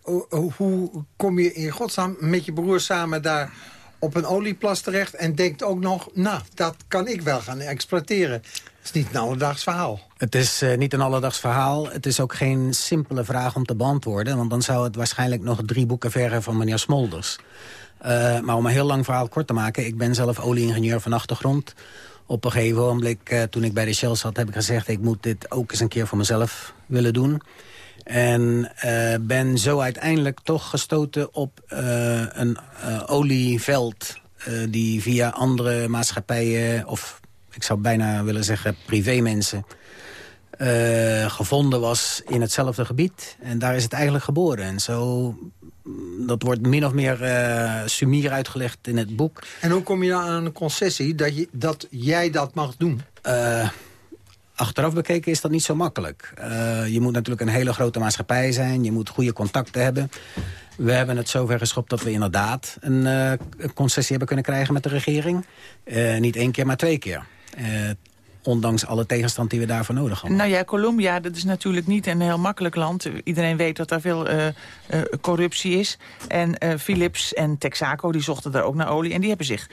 hoe kom je in godsnaam met je broer samen daar op een olieplas terecht... en denkt ook nog, nou, dat kan ik wel gaan exploiteren. Het is niet een alledaags verhaal. Het is uh, niet een alledaags verhaal. Het is ook geen simpele vraag om te beantwoorden... want dan zou het waarschijnlijk nog drie boeken vergen van meneer Smolders. Uh, maar om een heel lang verhaal kort te maken... ik ben zelf olieingenieur van achtergrond... Op een gegeven moment, uh, toen ik bij de Shell zat, heb ik gezegd... ik moet dit ook eens een keer voor mezelf willen doen. En uh, ben zo uiteindelijk toch gestoten op uh, een uh, olieveld... die via andere maatschappijen, of ik zou bijna willen zeggen privémensen... gevonden was in hetzelfde gebied. En daar is het eigenlijk geboren. En zo, dat wordt min of meer sumier uitgelegd in het boek. En hoe kom je dan aan een concessie dat, je, dat jij dat mag doen? Achteraf bekeken is dat niet zo makkelijk. Uh, je moet natuurlijk een hele grote maatschappij zijn. Je moet goede contacten hebben. We hebben het zover geschopt dat we inderdaad een, uh, een concessie hebben kunnen krijgen met de regering. Uh, niet één keer, maar twee keer. Ondanks alle tegenstand die we daarvoor nodig hadden. Nou ja, Colombia, dat is natuurlijk niet een heel makkelijk land. Iedereen weet dat daar veel uh, uh, corruptie is. En uh, Philips en Texaco, die zochten daar ook naar olie. En die hebben zich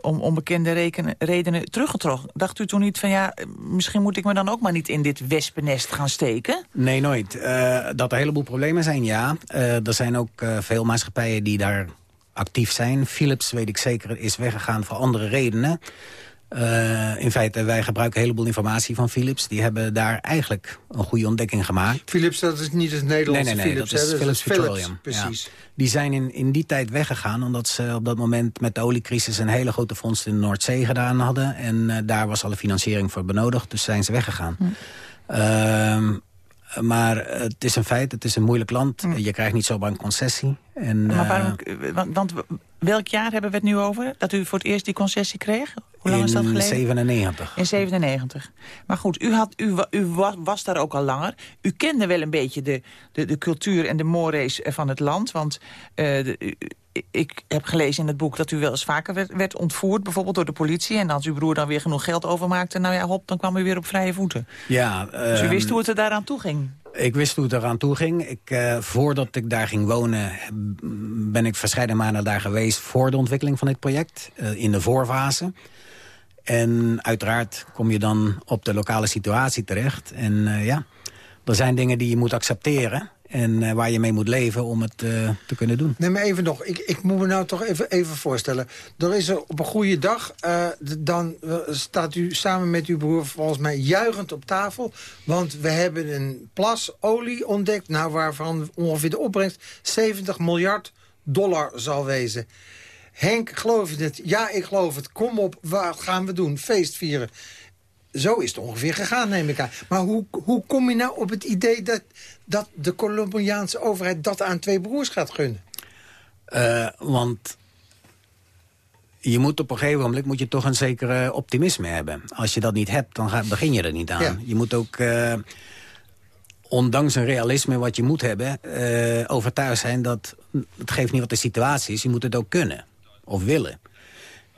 om onbekende rekenen, redenen teruggetrokken. Dacht u toen niet van ja, misschien moet ik me dan ook maar niet in dit wespennest gaan steken? Nee, nooit. dat er een heleboel problemen zijn, ja. er zijn ook veel maatschappijen die daar actief zijn. Philips, weet ik zeker, is weggegaan voor andere redenen. Uh, in feite, wij gebruiken een heleboel informatie van Philips. Die hebben daar eigenlijk een goede ontdekking gemaakt. Philips, dat is niet het Nederlandse nee, nee, nee, Philips. Dat is hè? Philips Petroleum. precies. Ja. Die zijn in, in die tijd weggegaan omdat ze op dat moment met de oliecrisis... een hele grote vondst in de Noordzee gedaan hadden. En uh, daar was alle financiering voor benodigd, dus zijn ze weggegaan. Hm. Uh, maar het is een feit, het is een moeilijk land. Hm. Je krijgt niet zomaar een concessie. En, maar waarom, want, want welk jaar hebben we het nu over? Dat u voor het eerst die concessie kreeg? Hoe lang in is dat geleden? 97. In 97. Maar goed, u, had, u, u was, was, daar ook al langer. U kende wel een beetje de, de, de cultuur en de mores van het land. Want uh, de, ik heb gelezen in het boek dat u wel eens vaker werd, werd, ontvoerd. Bijvoorbeeld door de politie. En als uw broer dan weer genoeg geld overmaakte... nou ja, hop, dan kwam u weer op vrije voeten. Ja, uh, dus u wist hoe het er daaraan toe ging? Ik wist hoe het eraan toe ging. Ik, uh, voordat ik daar ging wonen ben ik verscheiden maanden daar geweest... voor de ontwikkeling van dit project, uh, in de voorfase. En uiteraard kom je dan op de lokale situatie terecht. En uh, ja, er zijn dingen die je moet accepteren. En eh, waar je mee moet leven om het eh, te kunnen doen. Nee, maar even nog. Ik, ik moet me nou toch even, even voorstellen. Er is er op een goede dag, eh, dan eh, staat u samen met uw broer volgens mij juichend op tafel. Want we hebben een plas olie ontdekt, nou, waarvan ongeveer de opbrengst 70 miljard dollar zal wezen. Henk, geloof je het? Ja, ik geloof het. Kom op, wat gaan we doen? Feest vieren. Zo is het ongeveer gegaan, neem ik aan. Maar hoe, hoe kom je nou op het idee dat, dat de Colombiaanse overheid dat aan twee broers gaat gunnen? Eh, want je moet op een gegeven moment moet je toch een zekere optimisme hebben. Als je dat niet hebt, dan ga, begin je er niet aan. Ja. Je moet ook, eh, ondanks een realisme wat je moet hebben... eh, overtuigd zijn dat het geeft niet wat de situatie is. Je moet het ook kunnen of willen.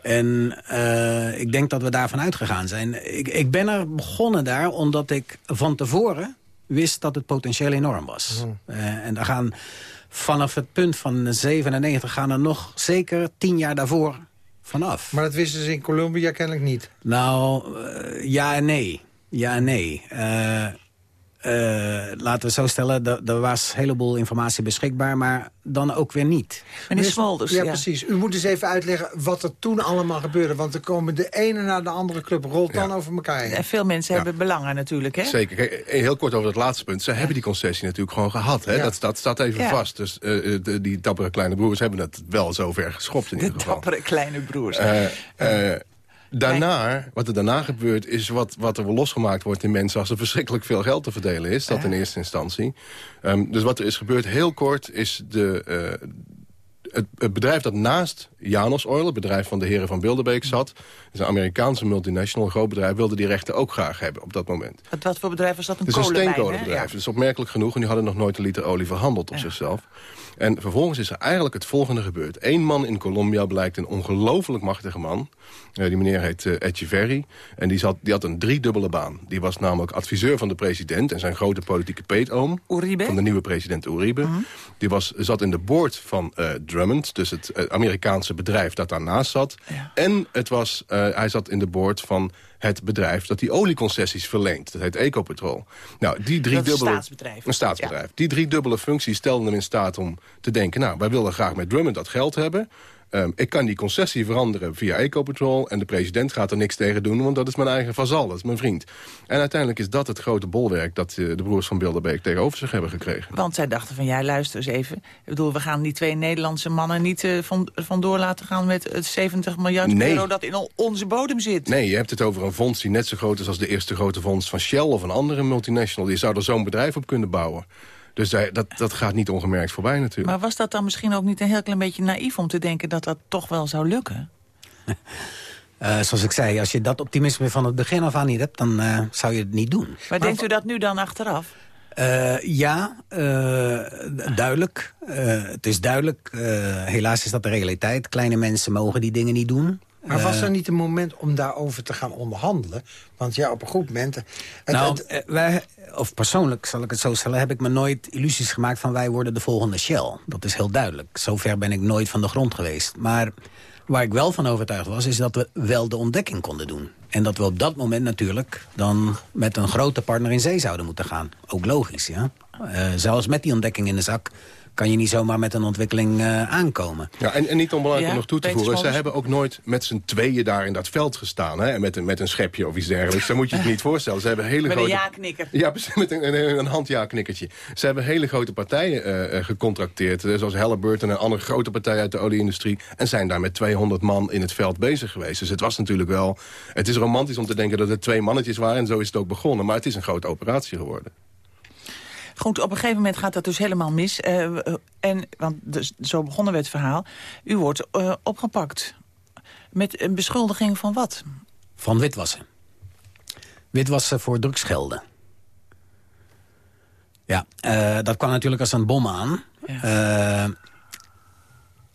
En eh, ik denk dat we daarvan uitgegaan zijn. Ik, ik ben er begonnen daar omdat ik van tevoren wist dat het potentieel enorm was. Eh, en daar gaan vanaf het punt van 97 gaan er nog zeker tien jaar daarvoor vanaf. Maar dat wisten ze in Colombia kennelijk niet. Nou, eh, ja en nee. Ja en nee. Eh, laten we zo stellen, er, er was een heleboel informatie beschikbaar... maar dan ook weer niet. Meneer Smolders, ja, ja. precies. U moet eens even uitleggen wat er toen allemaal gebeurde. Want er komen de ene na de andere club rolt dan over elkaar heen. En veel mensen hebben belangen natuurlijk, hè? Zeker. Kijk, eh, heel kort over dat laatste punt. Ze hebben die concessie natuurlijk gewoon gehad. Hè? Ja. Dat, dat staat even Ja. vast. Dus eh, de- die dappere kleine broers hebben het wel zover geschopt in De ieder geval. dappere kleine broers. Eh, daarna, wat er daarna gebeurt, is wat, wat er wel losgemaakt wordt in mensen... als er verschrikkelijk veel geld te verdelen is. Dat in eerste instantie. Ehm, dus wat er is gebeurd, heel kort, is de... eh, het, het bedrijf dat naast Janos Oil, het bedrijf van de heren van Bilderbeek zat... is een Amerikaanse multinational, een groot bedrijf... wilde die rechten ook graag hebben op dat moment. Wat, wat voor bedrijf was dat? Een Het is een steenkolenbedrijf. Ja. Dus opmerkelijk genoeg. En die hadden nog nooit een liter olie verhandeld op zichzelf. En vervolgens is er eigenlijk het volgende gebeurd. Eén man in Colombia blijkt een ongelooflijk machtige man. Eh, die meneer heet uh, Echeverry. En die, zat, die had een driedubbele baan. Die was namelijk adviseur van de president... en zijn grote politieke peetoom. Uribe? Van de nieuwe president Uribe. Die was, zat in de board van eh, Drummond. Dus het eh, Amerikaanse bedrijf dat daarnaast zat. En het was, eh, hij zat in de board van het bedrijf dat die olieconcessies verleent. Dat heet Ecopetrol. Nou, die drie Dat is een dubbele, staatsbedrijf. Een staatsbedrijf. Die drie dubbele functies stelden hem in staat om te denken... nou, wij willen graag met Drummond dat geld hebben... Ehm, ik kan die concessie veranderen via Ecopetrol... en de president gaat er niks tegen doen, want dat is mijn eigen vazal, dat is mijn vriend. En uiteindelijk is dat het grote bolwerk... dat eh, de broers van Bilderbeek tegenover zich hebben gekregen. Want zij dachten van, ja, luister eens even. Ik bedoel, we gaan die twee Nederlandse mannen niet eh, van, vandoor laten gaan... met het 70 miljard Nee. euro dat in on- onze bodem zit. Nee, je hebt het over een fonds die net zo groot is als de eerste grote fonds van Shell... of een andere multinational. Je zou er zo'n bedrijf op kunnen bouwen. Dus daar- dat, dat gaat niet ongemerkt voorbij natuurlijk. Maar was dat dan misschien ook niet een heel klein beetje naïef... om te denken dat dat toch wel zou lukken? [laughs] Eh, zoals ik zei, als je dat optimisme van het begin af aan niet hebt... dan eh, zou je het niet doen. Maar, denkt u dat nu dan achteraf? Eh, ja, eh, duidelijk. Eh, het is duidelijk. Eh, helaas is dat de realiteit. Kleine mensen mogen die dingen niet doen. Maar was Eh, er niet een moment om daarover te gaan onderhandelen? Want ja, op een goed moment... het- nou, het- eh, wij, of persoonlijk zal ik het zo stellen... heb ik me nooit illusies gemaakt van wij worden de volgende Shell. Dat is heel duidelijk. Zover ben ik nooit van de grond geweest. Maar waar ik wel van overtuigd was... is dat we wel de ontdekking konden doen. En dat we op dat moment natuurlijk dan met een grote partner in zee zouden moeten gaan. Ook logisch, ja. Eh, zelfs met die ontdekking in de zak kan je niet zomaar met een ontwikkeling eh, aankomen. Ja, en, en niet onbelangrijk Ja, om nog toe te Peter voegen... ze hebben ook nooit met z'n tweeën daar in dat veld gestaan... Hè, met, een, met een schepje of iets dergelijks. Daar moet je het niet voorstellen. Ze hebben hele Met een grote... ja-knikker. Ja, precies, met een, een, een handja-knikkertje. Ze hebben hele grote partijen eh, eh, gecontracteerd... zoals Halliburton en andere grote partijen uit de olieindustrie... en zijn daar met 200 man in het veld bezig geweest. Dus het was natuurlijk wel... Het is romantisch om te denken dat het twee mannetjes waren... en zo is het ook begonnen, maar het is een grote operatie geworden. Goed, op een gegeven moment gaat dat dus helemaal mis. Eh, en, want dus, zo begonnen we het verhaal. U wordt eh, opgepakt. Met een beschuldiging van wat? Van witwassen. Witwassen voor drugsgelden. Ja, dat kwam natuurlijk als een bom aan.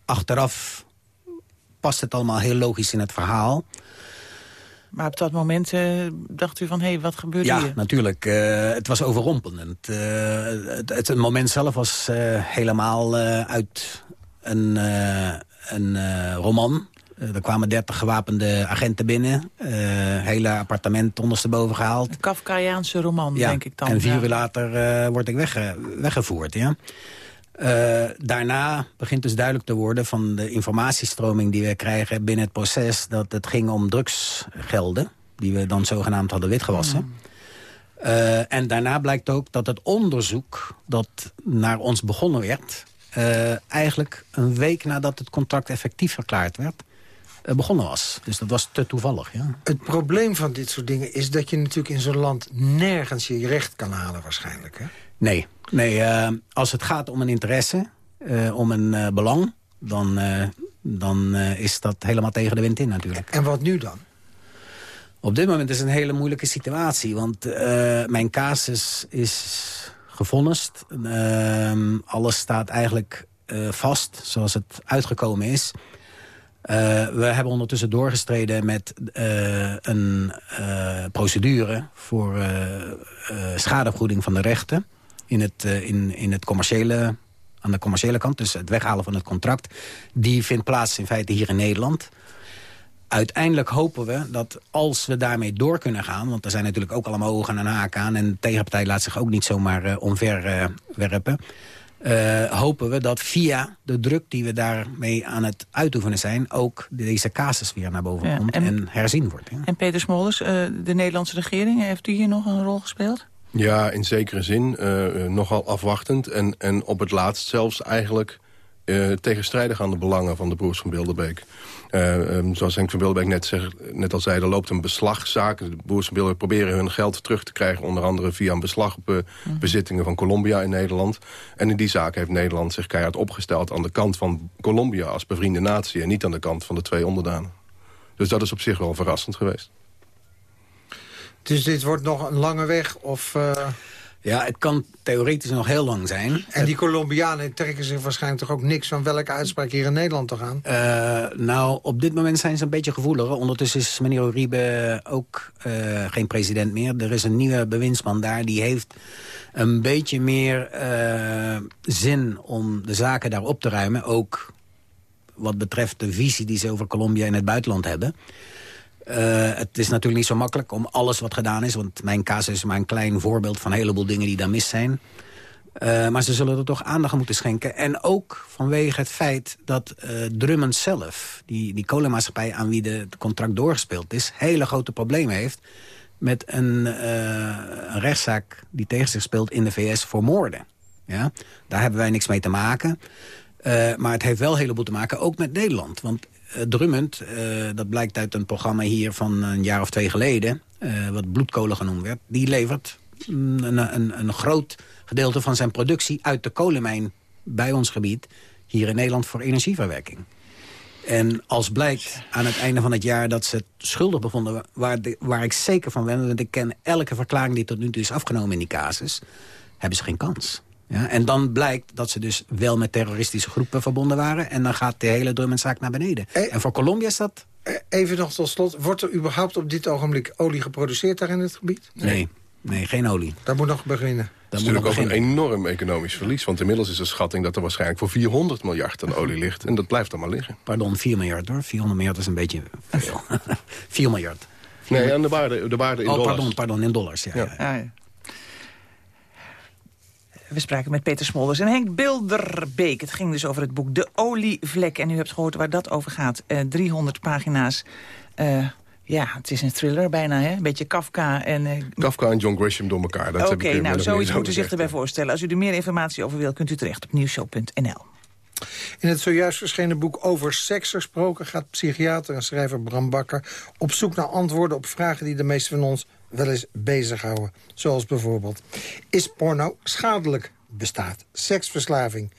Achteraf past het allemaal heel logisch in het verhaal. Maar op dat moment eh, dacht u van, hé, hey, wat gebeurde Ja, hier? natuurlijk. eh, het was overrompelend. Eh, het, het, het moment zelf was helemaal uit een, een roman er kwamen 30 gewapende agenten binnen. Hele appartement ondersteboven gehaald. Een Kafkaiaanse roman, ja, denk ik dan. En vier uur later word ik wegge weggevoerd. Ja. Daarna begint dus duidelijk te worden van de informatiestroming die we krijgen binnen het proces... dat het ging om drugsgelden, die we dan zogenaamd hadden witgewassen. Mm. Uh, en daarna blijkt ook dat het onderzoek dat naar ons begonnen werd... Uh, eigenlijk een week nadat het contract effectief verklaard werd... Begonnen was. Dus dat was te toevallig, ja. Het probleem van dit soort dingen is dat je natuurlijk in zo'n land... nergens je recht kan halen waarschijnlijk, hè? Nee, nee als het gaat om een interesse, om een belang... dan, dan is dat helemaal tegen de wind in natuurlijk. En wat nu dan? Op dit moment is het een hele moeilijke situatie. Want mijn casus is gevonnist. Uh, alles staat eigenlijk vast, zoals het uitgekomen is. we hebben ondertussen doorgestreden met een procedure... voor schadevergoeding van de rechten in het, in, in het commerciële, aan de commerciële kant. Dus het weghalen van het contract. Die vindt plaats in feite hier in Nederland uiteindelijk hopen we dat als we daarmee door kunnen gaan... want er zijn natuurlijk ook allemaal ogen en haken aan... en de tegenpartij laat zich ook niet zomaar uh, omverwerpen... Hopen we dat via de druk die we daarmee aan het uitoefenen zijn... ook deze casus weer naar boven ja, komt en, en, herzien wordt. Ja. En Peter Smolders, uh, de Nederlandse regering, heeft u hier nog een rol gespeeld? Ja, in zekere zin nogal afwachtend. En, en op het laatst zelfs eigenlijk tegenstrijdig aan de belangen van de broers van Bilderbeek. Uh, um, zoals Henk van Bilderbeek net, zeg, net al zei, er loopt een beslagzaak. De boers van Bilderbeek proberen hun geld terug te krijgen... onder andere via een beslag op uh, bezittingen van Colombia in Nederland. En in die zaak heeft Nederland zich keihard opgesteld... aan de kant van Colombia als bevriende natie... en niet aan de kant van de twee onderdanen. Dus dat is op zich wel verrassend geweest. Dus dit wordt nog een lange weg? Of, uh... Ja, het kan theoretisch nog heel lang zijn. En die Colombianen trekken zich waarschijnlijk toch ook niks... van welke uitspraak hier in Nederland te gaan? Uh, nou, op dit moment zijn ze een beetje gevoeliger. Ondertussen is meneer Uribe ook uh, geen president meer. Er is een nieuwe bewindsman daar. Die heeft een beetje meer uh, zin om de zaken daar op te ruimen. Ook wat betreft de visie die ze over Colombia in het buitenland hebben... Uh, het is natuurlijk niet zo makkelijk om alles wat gedaan is... want mijn casus is maar een klein voorbeeld van een heleboel dingen die daar mis zijn. Uh, maar ze zullen er toch aandacht aan moeten schenken. En ook vanwege het feit dat uh, Drummond zelf... die, die kolenmaatschappij aan wie de, het contract doorgespeeld is... hele grote problemen heeft met een, een rechtszaak die tegen zich speelt in de VS voor moorden. Ja? Daar hebben wij niks mee te maken. maar het heeft wel een heleboel te maken, ook met Nederland. Want Drummond, uh, dat blijkt uit een programma hier van een jaar of twee geleden... Uh, wat bloedkolen genoemd werd, die levert een, een, groot gedeelte van zijn productie... uit de kolenmijn bij ons gebied, hier in Nederland, voor energieverwerking. En als blijkt aan het einde van het jaar dat ze schuldig bevonden... waar, waar ik zeker van ben, want ik ken elke verklaring die tot nu toe is afgenomen in die casus... hebben ze geen kans. Ja, en dan blijkt dat ze dus wel met terroristische groepen verbonden waren. En dan gaat de hele Drummondzaak naar beneden. Eh, en voor Colombia is dat... Eh, even nog tot slot. Wordt er überhaupt op dit ogenblik olie geproduceerd daar in het gebied? Nee, nee, geen olie. Daar moet nog beginnen. Dat is natuurlijk ook een enorm economisch verlies. Want inmiddels is de schatting dat er waarschijnlijk voor 400 miljard aan olie ligt. En dat blijft dan maar liggen. Pardon, 4 miljard hoor. 400 miljard is een beetje veel. 4 [laughs] miljard. Nee, aan de waarde, de waarde in oh, dollars. Pardon, pardon, in dollars. Ja, ja. ja. ja. We spraken met Peter Smolders en Henk Bilderbeek. Het ging dus over het boek De Olievlek. En u hebt gehoord waar dat over gaat. Uh, eh, 300 pagina's. Uh, ja, het is een thriller bijna, hè? Een beetje Kafka en... Uh... Kafka en John Grisham door elkaar. Oké, okay, nou, zoiets moet u zich erbij voorstellen. Als u er meer informatie over wilt, kunt u terecht op nieuwshow.nl. In het zojuist verschenen boek Over seks gesproken... gaat psychiater en schrijver Bram Bakker op zoek naar antwoorden op vragen... die de meeste van ons wel eens bezighouden. Zoals bijvoorbeeld, is porno schadelijk? Bestaat seksverslaving?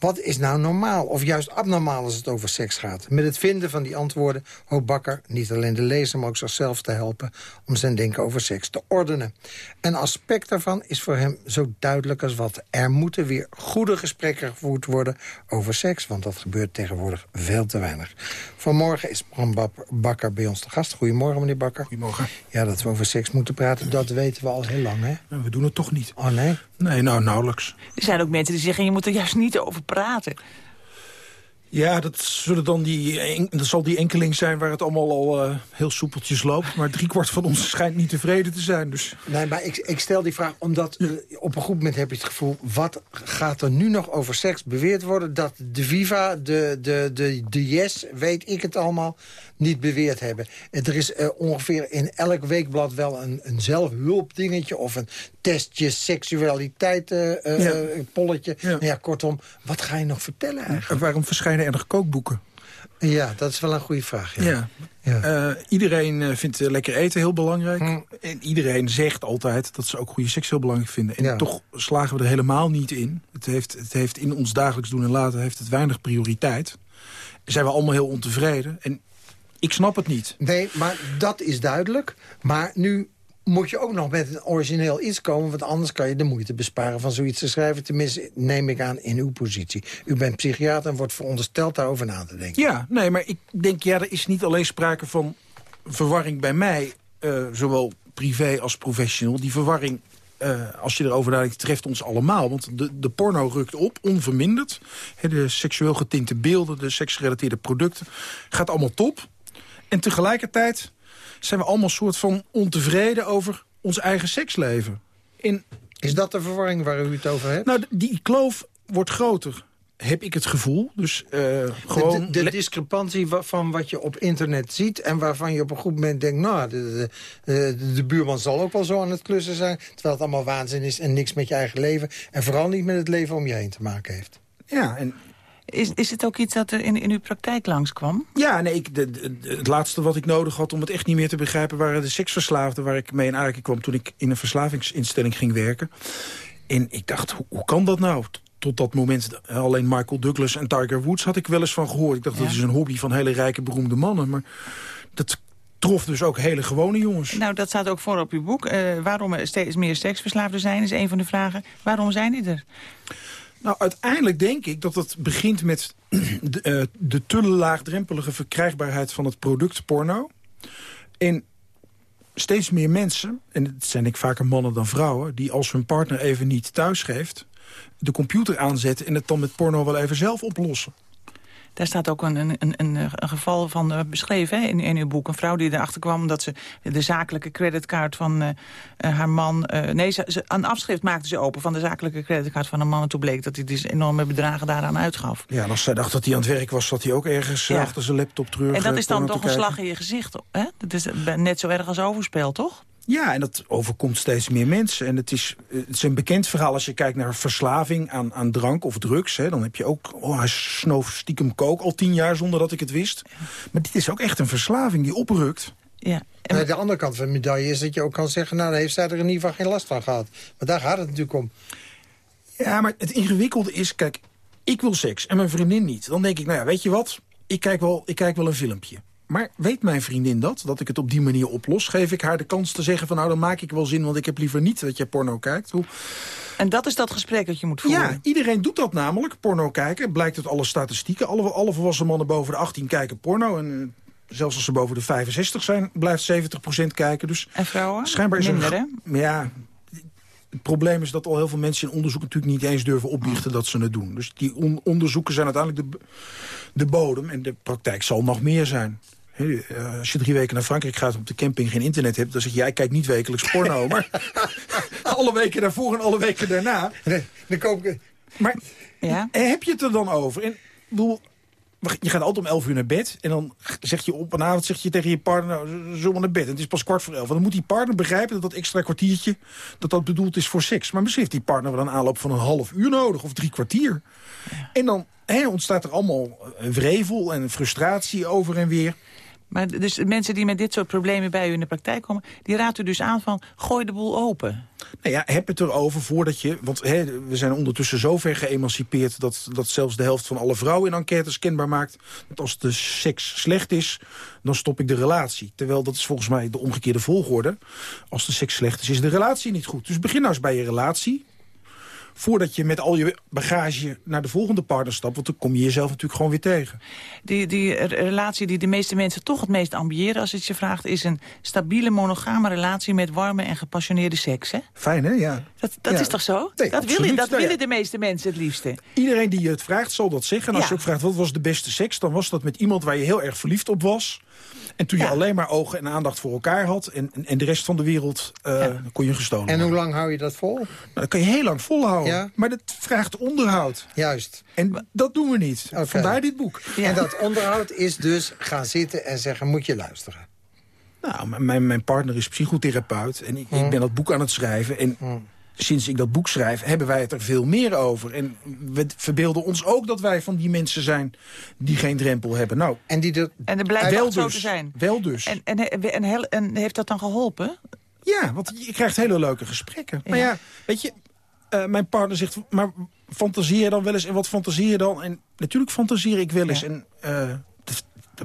Wat is nou normaal of juist abnormaal als het over seks gaat? Met het vinden van die antwoorden hoopt Bakker niet alleen de lezer... maar ook zichzelf te helpen om zijn denken over seks te ordenen. Een aspect daarvan is voor hem zo duidelijk als wat. Er moeten weer goede gesprekken gevoerd worden over seks... want dat gebeurt tegenwoordig veel te weinig. Vanmorgen is Bram Bakker bij ons te gast. Goedemorgen, meneer Bakker. Goedemorgen. Ja, dat we over seks moeten praten, dat weten we al heel lang, hè? We doen het toch niet. Oh, nee? Nee, nou, nauwelijks. Er zijn ook mensen die zeggen, je moet er juist niet over praten. Ja, dat, zullen dan die, en- dat zal die enkeling zijn waar het allemaal al eh, heel soepeltjes loopt. Maar driekwart van ons schijnt niet tevreden te zijn. Dus Nee, maar ik, ik stel die vraag omdat eh, op een goed moment heb je het gevoel... wat gaat er nu nog over seks beweerd worden... dat de Viva, de, de, de, de Yes, weet ik het allemaal, niet beweerd hebben. En er is eh, ongeveer in elk weekblad wel een, een zelfhulpdingetje... of een testje seksualiteit eh, Ja. polletje. Nou ja, kortom, wat ga je nog vertellen eigenlijk? waarom verschijnen er nog kookboeken? Ja, dat is wel een goede vraag. Ja. Ja. Iedereen vindt lekker eten heel belangrijk. Hm. En iedereen zegt altijd dat ze ook goede seks heel belangrijk vinden. En Ja. toch slagen we er helemaal niet in. Het heeft, het heeft in ons dagelijks doen en laten heeft het weinig prioriteit. Zijn we allemaal heel ontevreden. En ik snap het niet. Nee, maar dat is duidelijk. Maar nu moet je ook nog met een origineel iets komen... want anders kan je de moeite besparen van zoiets te schrijven. Tenminste, neem ik aan in uw positie. U bent psychiater en wordt verondersteld daarover na te denken. Ja, nee, maar ik denk, ja, er is niet alleen sprake van verwarring bij mij... eh, zowel privé als professional. Die verwarring, eh, als je erover nadenkt, treft ons allemaal. Want de, de porno rukt op, onverminderd. De seksueel getinte beelden, de seksgerelateerde producten. Gaat allemaal top. En tegelijkertijd zijn we allemaal soort van ontevreden over ons eigen seksleven. In, Is dat de verwarring waar u het over hebt? nou, die kloof wordt groter, heb ik het gevoel. Dus eh, gewoon... de, de, de discrepantie van wat je op internet ziet... en waarvan je op een goed moment denkt... nou, de, de buurman zal ook wel zo aan het klussen zijn... terwijl het allemaal waanzin is en niks met je eigen leven... en vooral niet met het leven om je heen te maken heeft. Ja, en Is, is het ook iets dat er in, in uw praktijk langskwam? Ja, nee, ik, de, de- de- het laatste wat ik nodig had om het echt niet meer te begrijpen... waren de seksverslaafden waar ik mee in aanraking kwam... toen ik in een verslavingsinstelling ging werken. En ik dacht, hoe, hoe kan dat nou? Tot dat moment, alleen Michael Douglas en Tiger Woods had ik wel eens van gehoord. Ik dacht, dat is een hobby van hele rijke, beroemde mannen. Maar dat trof dus ook hele gewone jongens. Nou, dat staat ook voor op uw boek. Eh, waarom er steeds meer seksverslaafden zijn, is een van de vragen. Waarom zijn die er? Nou, uiteindelijk denk ik dat het begint met [clears throat] de, eh, de te laagdrempelige verkrijgbaarheid van het product porno. En steeds meer mensen, en het zijn ik vaker mannen dan vrouwen... die als hun partner even niet thuis geeft, de computer aanzetten... en het dan met porno wel even zelf oplossen. Daar staat ook een, een, een, een, een geval van eh, beschreven hè, in, in uw boek. Een vrouw die erachter kwam dat ze de zakelijke creditcard van eh, eh, haar man... eh, nee, ze, ze- een afschrift maakte ze open van de zakelijke creditcard van haar man. En toen bleek dat hij dus enorme bedragen daaraan uitgaf. Ja, en als zij dacht dat hij aan het werk was... zat hij ook ergens eh, Ja. achter zijn laptop terug. en dat eh, is dan toch een slag in je gezicht. Hè? Dat is eh, net zo erg als overspel, toch? Ja, en dat overkomt steeds meer mensen. En het is, eh, het is een bekend verhaal als je kijkt naar verslaving aan, aan drank of drugs. Hè, dan heb je ook, oh, hij snoof stiekem kook al tien jaar zonder dat ik het wist. Maar dit is ook echt een verslaving die oprukt. Ja. Maar de andere kant van de medaille is dat je ook kan zeggen... nou, daar heeft zij er in ieder geval geen last van gehad. Maar daar gaat het natuurlijk om. Ja, maar het ingewikkelde is, kijk, ik wil seks en mijn vriendin niet. Dan denk ik, nou ja, weet je wat, ik kijk wel, ik kijk wel een filmpje. Maar weet mijn vriendin dat, dat ik het op die manier oplos? Geef ik haar de kans te zeggen van, nou, dan maak ik wel zin... want ik heb liever niet dat jij porno kijkt. Hoe, En dat is dat gesprek dat je moet voeren. Ja, iedereen doet dat namelijk, porno kijken. Blijkt uit alle statistieken. Alle, alle volwassen mannen boven de 18 kijken porno. En eh, zelfs als ze boven de 65 zijn, blijft 70% kijken. Dus En vrouwen? schijnbaar is er Minder, een- hè? Ja, het probleem is dat al heel veel mensen in onderzoek natuurlijk niet eens durven opbiechten dat ze het doen. Dus die on- onderzoeken zijn uiteindelijk de, de bodem. En de praktijk zal nog meer zijn. Eh, als je drie weken naar Frankrijk gaat op de camping geen internet hebt... dan zeg je, jij kijkt niet wekelijks porno. [laughs] maar [laughs] alle weken daarvoor en alle weken daarna... Nee, dan koop ik... Maar Ja? eh, heb je het er dan over? En, bedoel, wacht, je gaat altijd om 11 uur naar bed. En dan zeg je op een avond zeg je tegen je partner... Nou, zullen we naar bed? En het is pas kwart voor elf. Want dan moet die partner begrijpen dat dat extra kwartiertje... dat dat bedoeld is voor seks. Maar misschien heeft die partner wel een aanloop van een half uur nodig. Of drie kwartier. En dan hè, ontstaat er allemaal eh, wrevel en frustratie over en weer. Maar dus mensen die met dit soort problemen bij u in de praktijk komen... die raadt u dus aan van gooi de boel open. Nou ja, heb het erover voordat je... Want hè, we zijn ondertussen zo ver geëmancipeerd... Dat, dat zelfs de helft van alle vrouwen in enquêtes kenbaar maakt... dat als de seks slecht is, dan stop ik de relatie. Terwijl dat is volgens mij de omgekeerde volgorde. Als de seks slecht is, is de relatie niet goed. Dus begin nou eens bij je relatie. Voordat je met al je bagage naar de volgende partner stapt. Want dan kom je jezelf natuurlijk gewoon weer tegen. Die, die relatie die de meeste mensen toch het meest ambiëren... als het je vraagt, is een stabiele monogame relatie... met warme en gepassioneerde seks, hè? Fijn, hè? Ja. Dat, dat Ja. is toch zo? Nee, dat willen, dat Nou willen de meeste mensen het liefste. Iedereen die je het vraagt zal dat zeggen. En als Ja. je ook vraagt wat was de beste seks... dan was dat met iemand waar je heel erg verliefd op was. En toen je alleen maar ogen en aandacht voor elkaar had... en, en, en de rest van de wereld eh, kon je gestolen En hoe lang hou je dat vol? Nou, dat kan je heel lang volhouden. Ja? Maar dat vraagt onderhoud. Juist. En dat doen we niet. Vandaar dit boek. En dat onderhoud is dus gaan zitten en zeggen, moet je luisteren. Nou, mijn, mijn partner is psychotherapeut en ik, Hmm. ik ben dat boek aan het schrijven. En sinds ik dat boek schrijf, hebben wij het er veel meer over. En we verbeelden ons ook dat wij van die mensen zijn die geen drempel hebben. Nou, en die er En er blijkt wel wel zo dus. te zijn. Wel dus. En, en, en, en, en heeft dat dan geholpen? Ja, want je krijgt hele leuke gesprekken. Maar ja, weet je, eh, mijn partner zegt, maar fantaseer dan wel eens? En wat fantaseer je dan? En natuurlijk fantaseer ik wel eens. En eh, dat-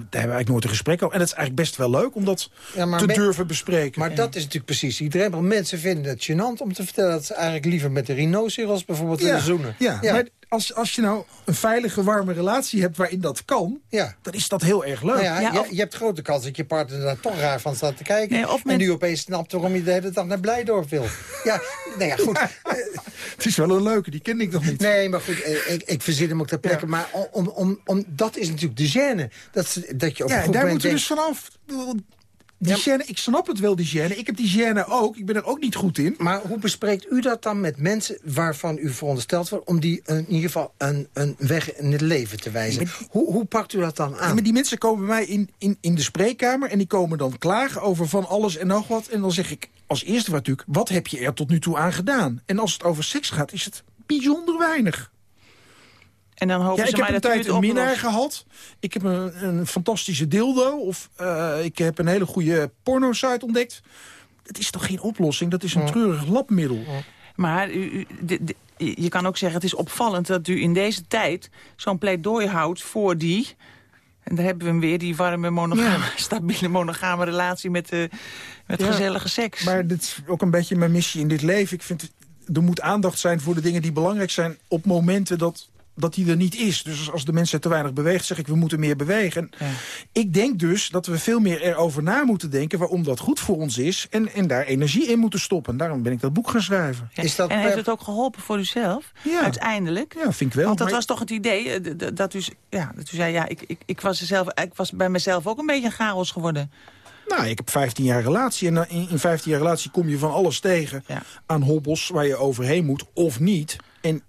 daar hebben we eigenlijk nooit een gesprek over. En dat is eigenlijk best wel leuk om dat Ja, te durven bespreken. Maar dat is natuurlijk precies die drempel. Mensen vinden het gênant om te vertellen... dat ze eigenlijk liever met de rhinoceros bijvoorbeeld willen zoenen. Ja, maar als, als je nou een veilige, warme relatie hebt waarin dat kan... Ja. dan is dat heel erg leuk. Nou ja, je, je hebt grote kans dat je partner daar toch raar van staat te kijken. Nee, of En men- nu opeens snapt waarom je de hele dag naar Blijdorp wil. Ja, nou ja, goed. Het is wel een leuke, die ken ik nog niet. Nee, maar goed, eh, ik, ik verzin hem ook ter plekke. Maar om, om, om, dat is natuurlijk de gêne. Dat, ze- dat je op een Ja, daar moeten we dus vanaf. Die gêne, ik snap het wel, die gêne. Ik heb die gêne ook. Ik ben er ook niet goed in. Maar hoe bespreekt u dat dan met mensen waarvan u verondersteld wordt... om die in ieder geval een, een weg in het leven te wijzen? Hoe, hoe pakt u dat dan Ja, aan? maar die mensen komen bij mij in, in, in de spreekkamer... en die komen dan klagen over van alles en nog wat. En dan zeg ik als eerste wat natuurlijk... wat heb je er tot nu toe aan gedaan? En als het over seks gaat, is het bijzonder weinig. En dan hopen Ja, ze ik heb een dat u tijd het een minnaar gehad. Ik heb een, een fantastische dildo. Of eh, ik heb een hele goede porno-site ontdekt. Dat is toch geen oplossing? Dat is een treurig labmiddel. Maar u, u- de- de- je kan ook zeggen, het is opvallend dat u in deze tijd zo'n pleidooi houdt voor die... En daar hebben we hem weer, die warme, monogame, [laughs] stabiele monogame relatie met, eh, met Ja. gezellige seks. Maar dit is ook een beetje mijn missie in dit leven. Ik vind, er moet aandacht zijn voor de dingen die belangrijk zijn... op momenten dat, dat die er niet is. Dus als de mensen te weinig beweegt, zeg ik, we moeten meer bewegen. En Ik denk dus dat we veel meer erover na moeten denken... waarom dat goed voor ons is en, en daar energie in moeten stoppen. Daarom ben ik dat boek gaan schrijven. Ja. en heeft het ook geholpen voor uzelf, uiteindelijk? Ja, vind ik wel. Want dat Maar- was toch het idee, eh, dat u, ja, dat u zei... ja, ik, ik, ik, was zelf, ik was bij mezelf ook een beetje een chaos geworden. Nou, ik heb 15 jaar relatie. En in, in 15 jaar relatie kom je van alles tegen aan hobbels waar je overheen moet of niet. En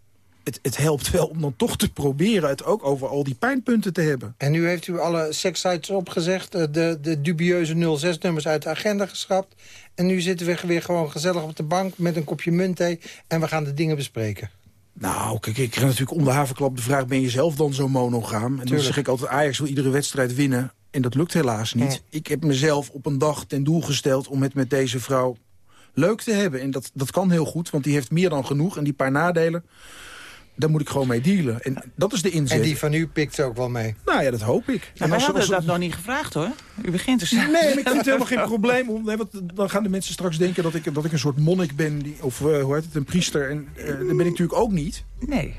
het, het helpt wel om dan toch te proberen het ook over al die pijnpunten te hebben. En nu heeft u alle sekssites opgezegd, eh, de, de dubieuze 06-nummers uit de agenda geschrapt. En nu zitten we weer gewoon gezellig op de bank met een kopje muntthee en we gaan de dingen bespreken. Nou, kijk, ik krijg natuurlijk om de haverklap de vraag... ben je zelf dan zo monogaam? En dan zeg ik altijd, Ajax wil iedere wedstrijd winnen. En dat lukt helaas niet. Ik heb mezelf op een dag ten doel gesteld om het met deze vrouw leuk te hebben. En dat, dat kan heel goed, want die heeft meer dan genoeg. En die paar nadelen, daar moet ik gewoon mee dealen. En dat is de inzet. En die van u pikt ze ook wel mee. Nou ja, dat hoop ik. Nou, En wij als- hadden als- dat nog niet gevraagd, hoor. U begint dus... Nee, maar ik vind het helemaal geen probleem. Om, nee, want dan gaan de mensen straks denken dat ik, dat ik een soort monnik ben. Die, of eh, hoe heet het, een priester. En eh, dat ben ik natuurlijk ook niet. Nee,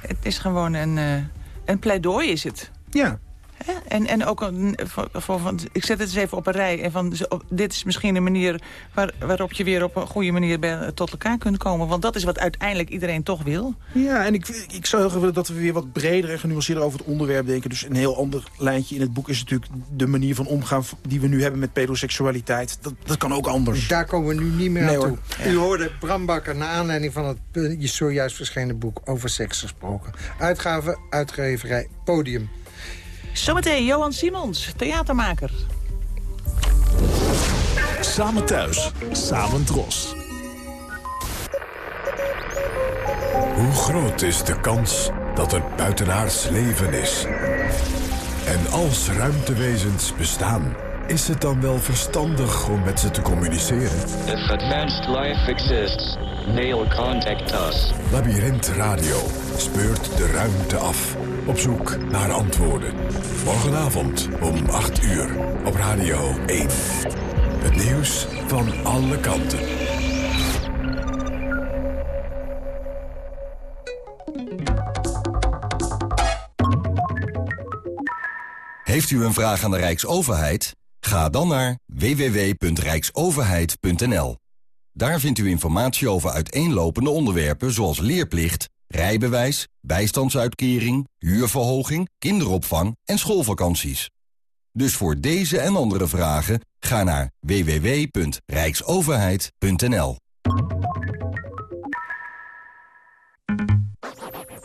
het is gewoon een, eh, een pleidooi is het. Ja. Hè? En, en ook een, voor, voor, van, ik zet het eens even op een rij. En van, dit is misschien een manier waar, waarop je weer op een goede manier bij, tot elkaar kunt komen. Want dat is wat uiteindelijk iedereen toch wil. Ja, en ik, ik zou heel graag willen dat we weer wat breder en genuanceerder over het onderwerp denken. Dus een heel ander lijntje in het boek is natuurlijk de manier van omgaan die we nu hebben met pedoseksualiteit. Dat, dat kan ook anders. Daar komen we nu niet meer Nee, aan toe. U hoorde Bram Bakker naar aanleiding van het eh, je zojuist verschenen boek over seks gesproken. Uitgave, uitgeverij, podium. Zometeen Johan Simons, theatermaker. Samen thuis, samen dros. Hoe groot is de kans dat er buitenaards leven is? En als ruimtewezens bestaan, is het dan wel verstandig om met ze te communiceren? If advanced life exists, mail contact us. Labyrinth Radio speurt de ruimte af op zoek naar antwoorden. Morgenavond om 8 uur op Radio 1. Het nieuws van alle kanten. Heeft u een vraag aan de Rijksoverheid? Ga dan naar www.rijksoverheid.nl. Daar vindt u informatie over uiteenlopende onderwerpen zoals leerplicht rijbewijs, bijstandsuitkering, huurverhoging, kinderopvang en schoolvakanties. Dus voor deze en andere vragen ga naar www.rijksoverheid.nl.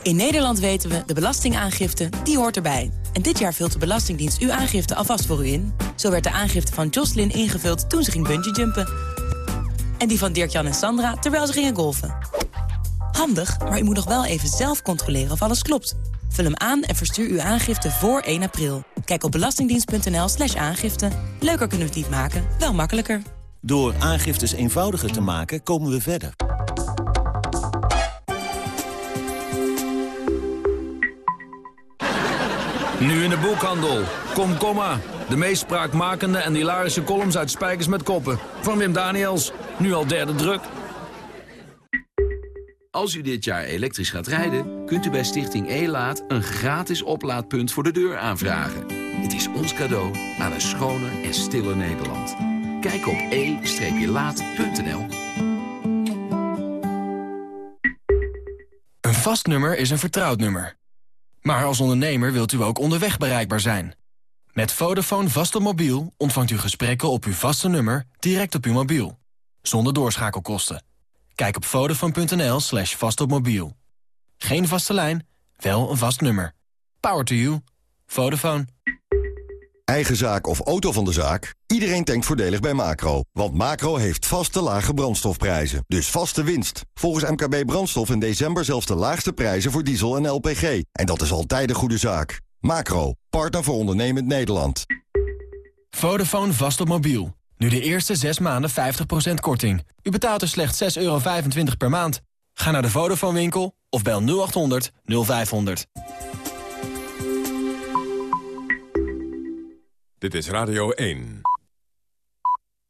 In Nederland weten we, de belastingaangifte, die hoort erbij. En dit jaar vult de Belastingdienst uw aangifte alvast voor u in. Zo werd de aangifte van Jocelyn ingevuld toen ze ging bungeejumpen. En die van Dirk-Jan en Sandra terwijl ze gingen golfen. Handig, maar u moet nog wel even zelf controleren of alles klopt. Vul hem aan en verstuur uw aangifte voor 1 april. Kijk op belastingdienst.nl slash aangifte. Leuker kunnen we het niet maken, wel makkelijker. Door aangiftes eenvoudiger te maken, komen we verder. Nu in de boekhandel. Komkomma. De meest spraakmakende en hilarische columns uit Spijkers met Koppen. Van Wim Daniels. Nu al derde druk. Als u dit jaar elektrisch gaat rijden, kunt u bij Stichting E-Laat... een gratis oplaadpunt voor de deur aanvragen. Het is ons cadeau aan een schoner en stiller Nederland. Kijk op e-laat.nl. Een vast nummer is een vertrouwd nummer. Maar als ondernemer wilt u ook onderweg bereikbaar zijn. Met Vodafone vast op mobiel ontvangt u gesprekken op uw vaste nummer direct op uw mobiel. Zonder doorschakelkosten. Kijk op vodafone.nl slash vastopmobiel. Geen vaste lijn, wel een vast nummer. Power to you. Vodafone. Eigen zaak of auto van de zaak? Iedereen denkt voordelig bij Macro. Want Macro heeft vaste lage brandstofprijzen. Dus vaste winst. Volgens MKB Brandstof in december zelfs de laagste prijzen voor diesel en LPG. En dat is altijd een goede zaak. Macro, partner voor ondernemend Nederland. Vodafone vast op mobiel. Nu de eerste 6 maanden 50% korting. U betaalt er slechts 6,25 euro per maand. Ga naar de Vodafone winkel of bel 0800 0500. Dit is Radio 1.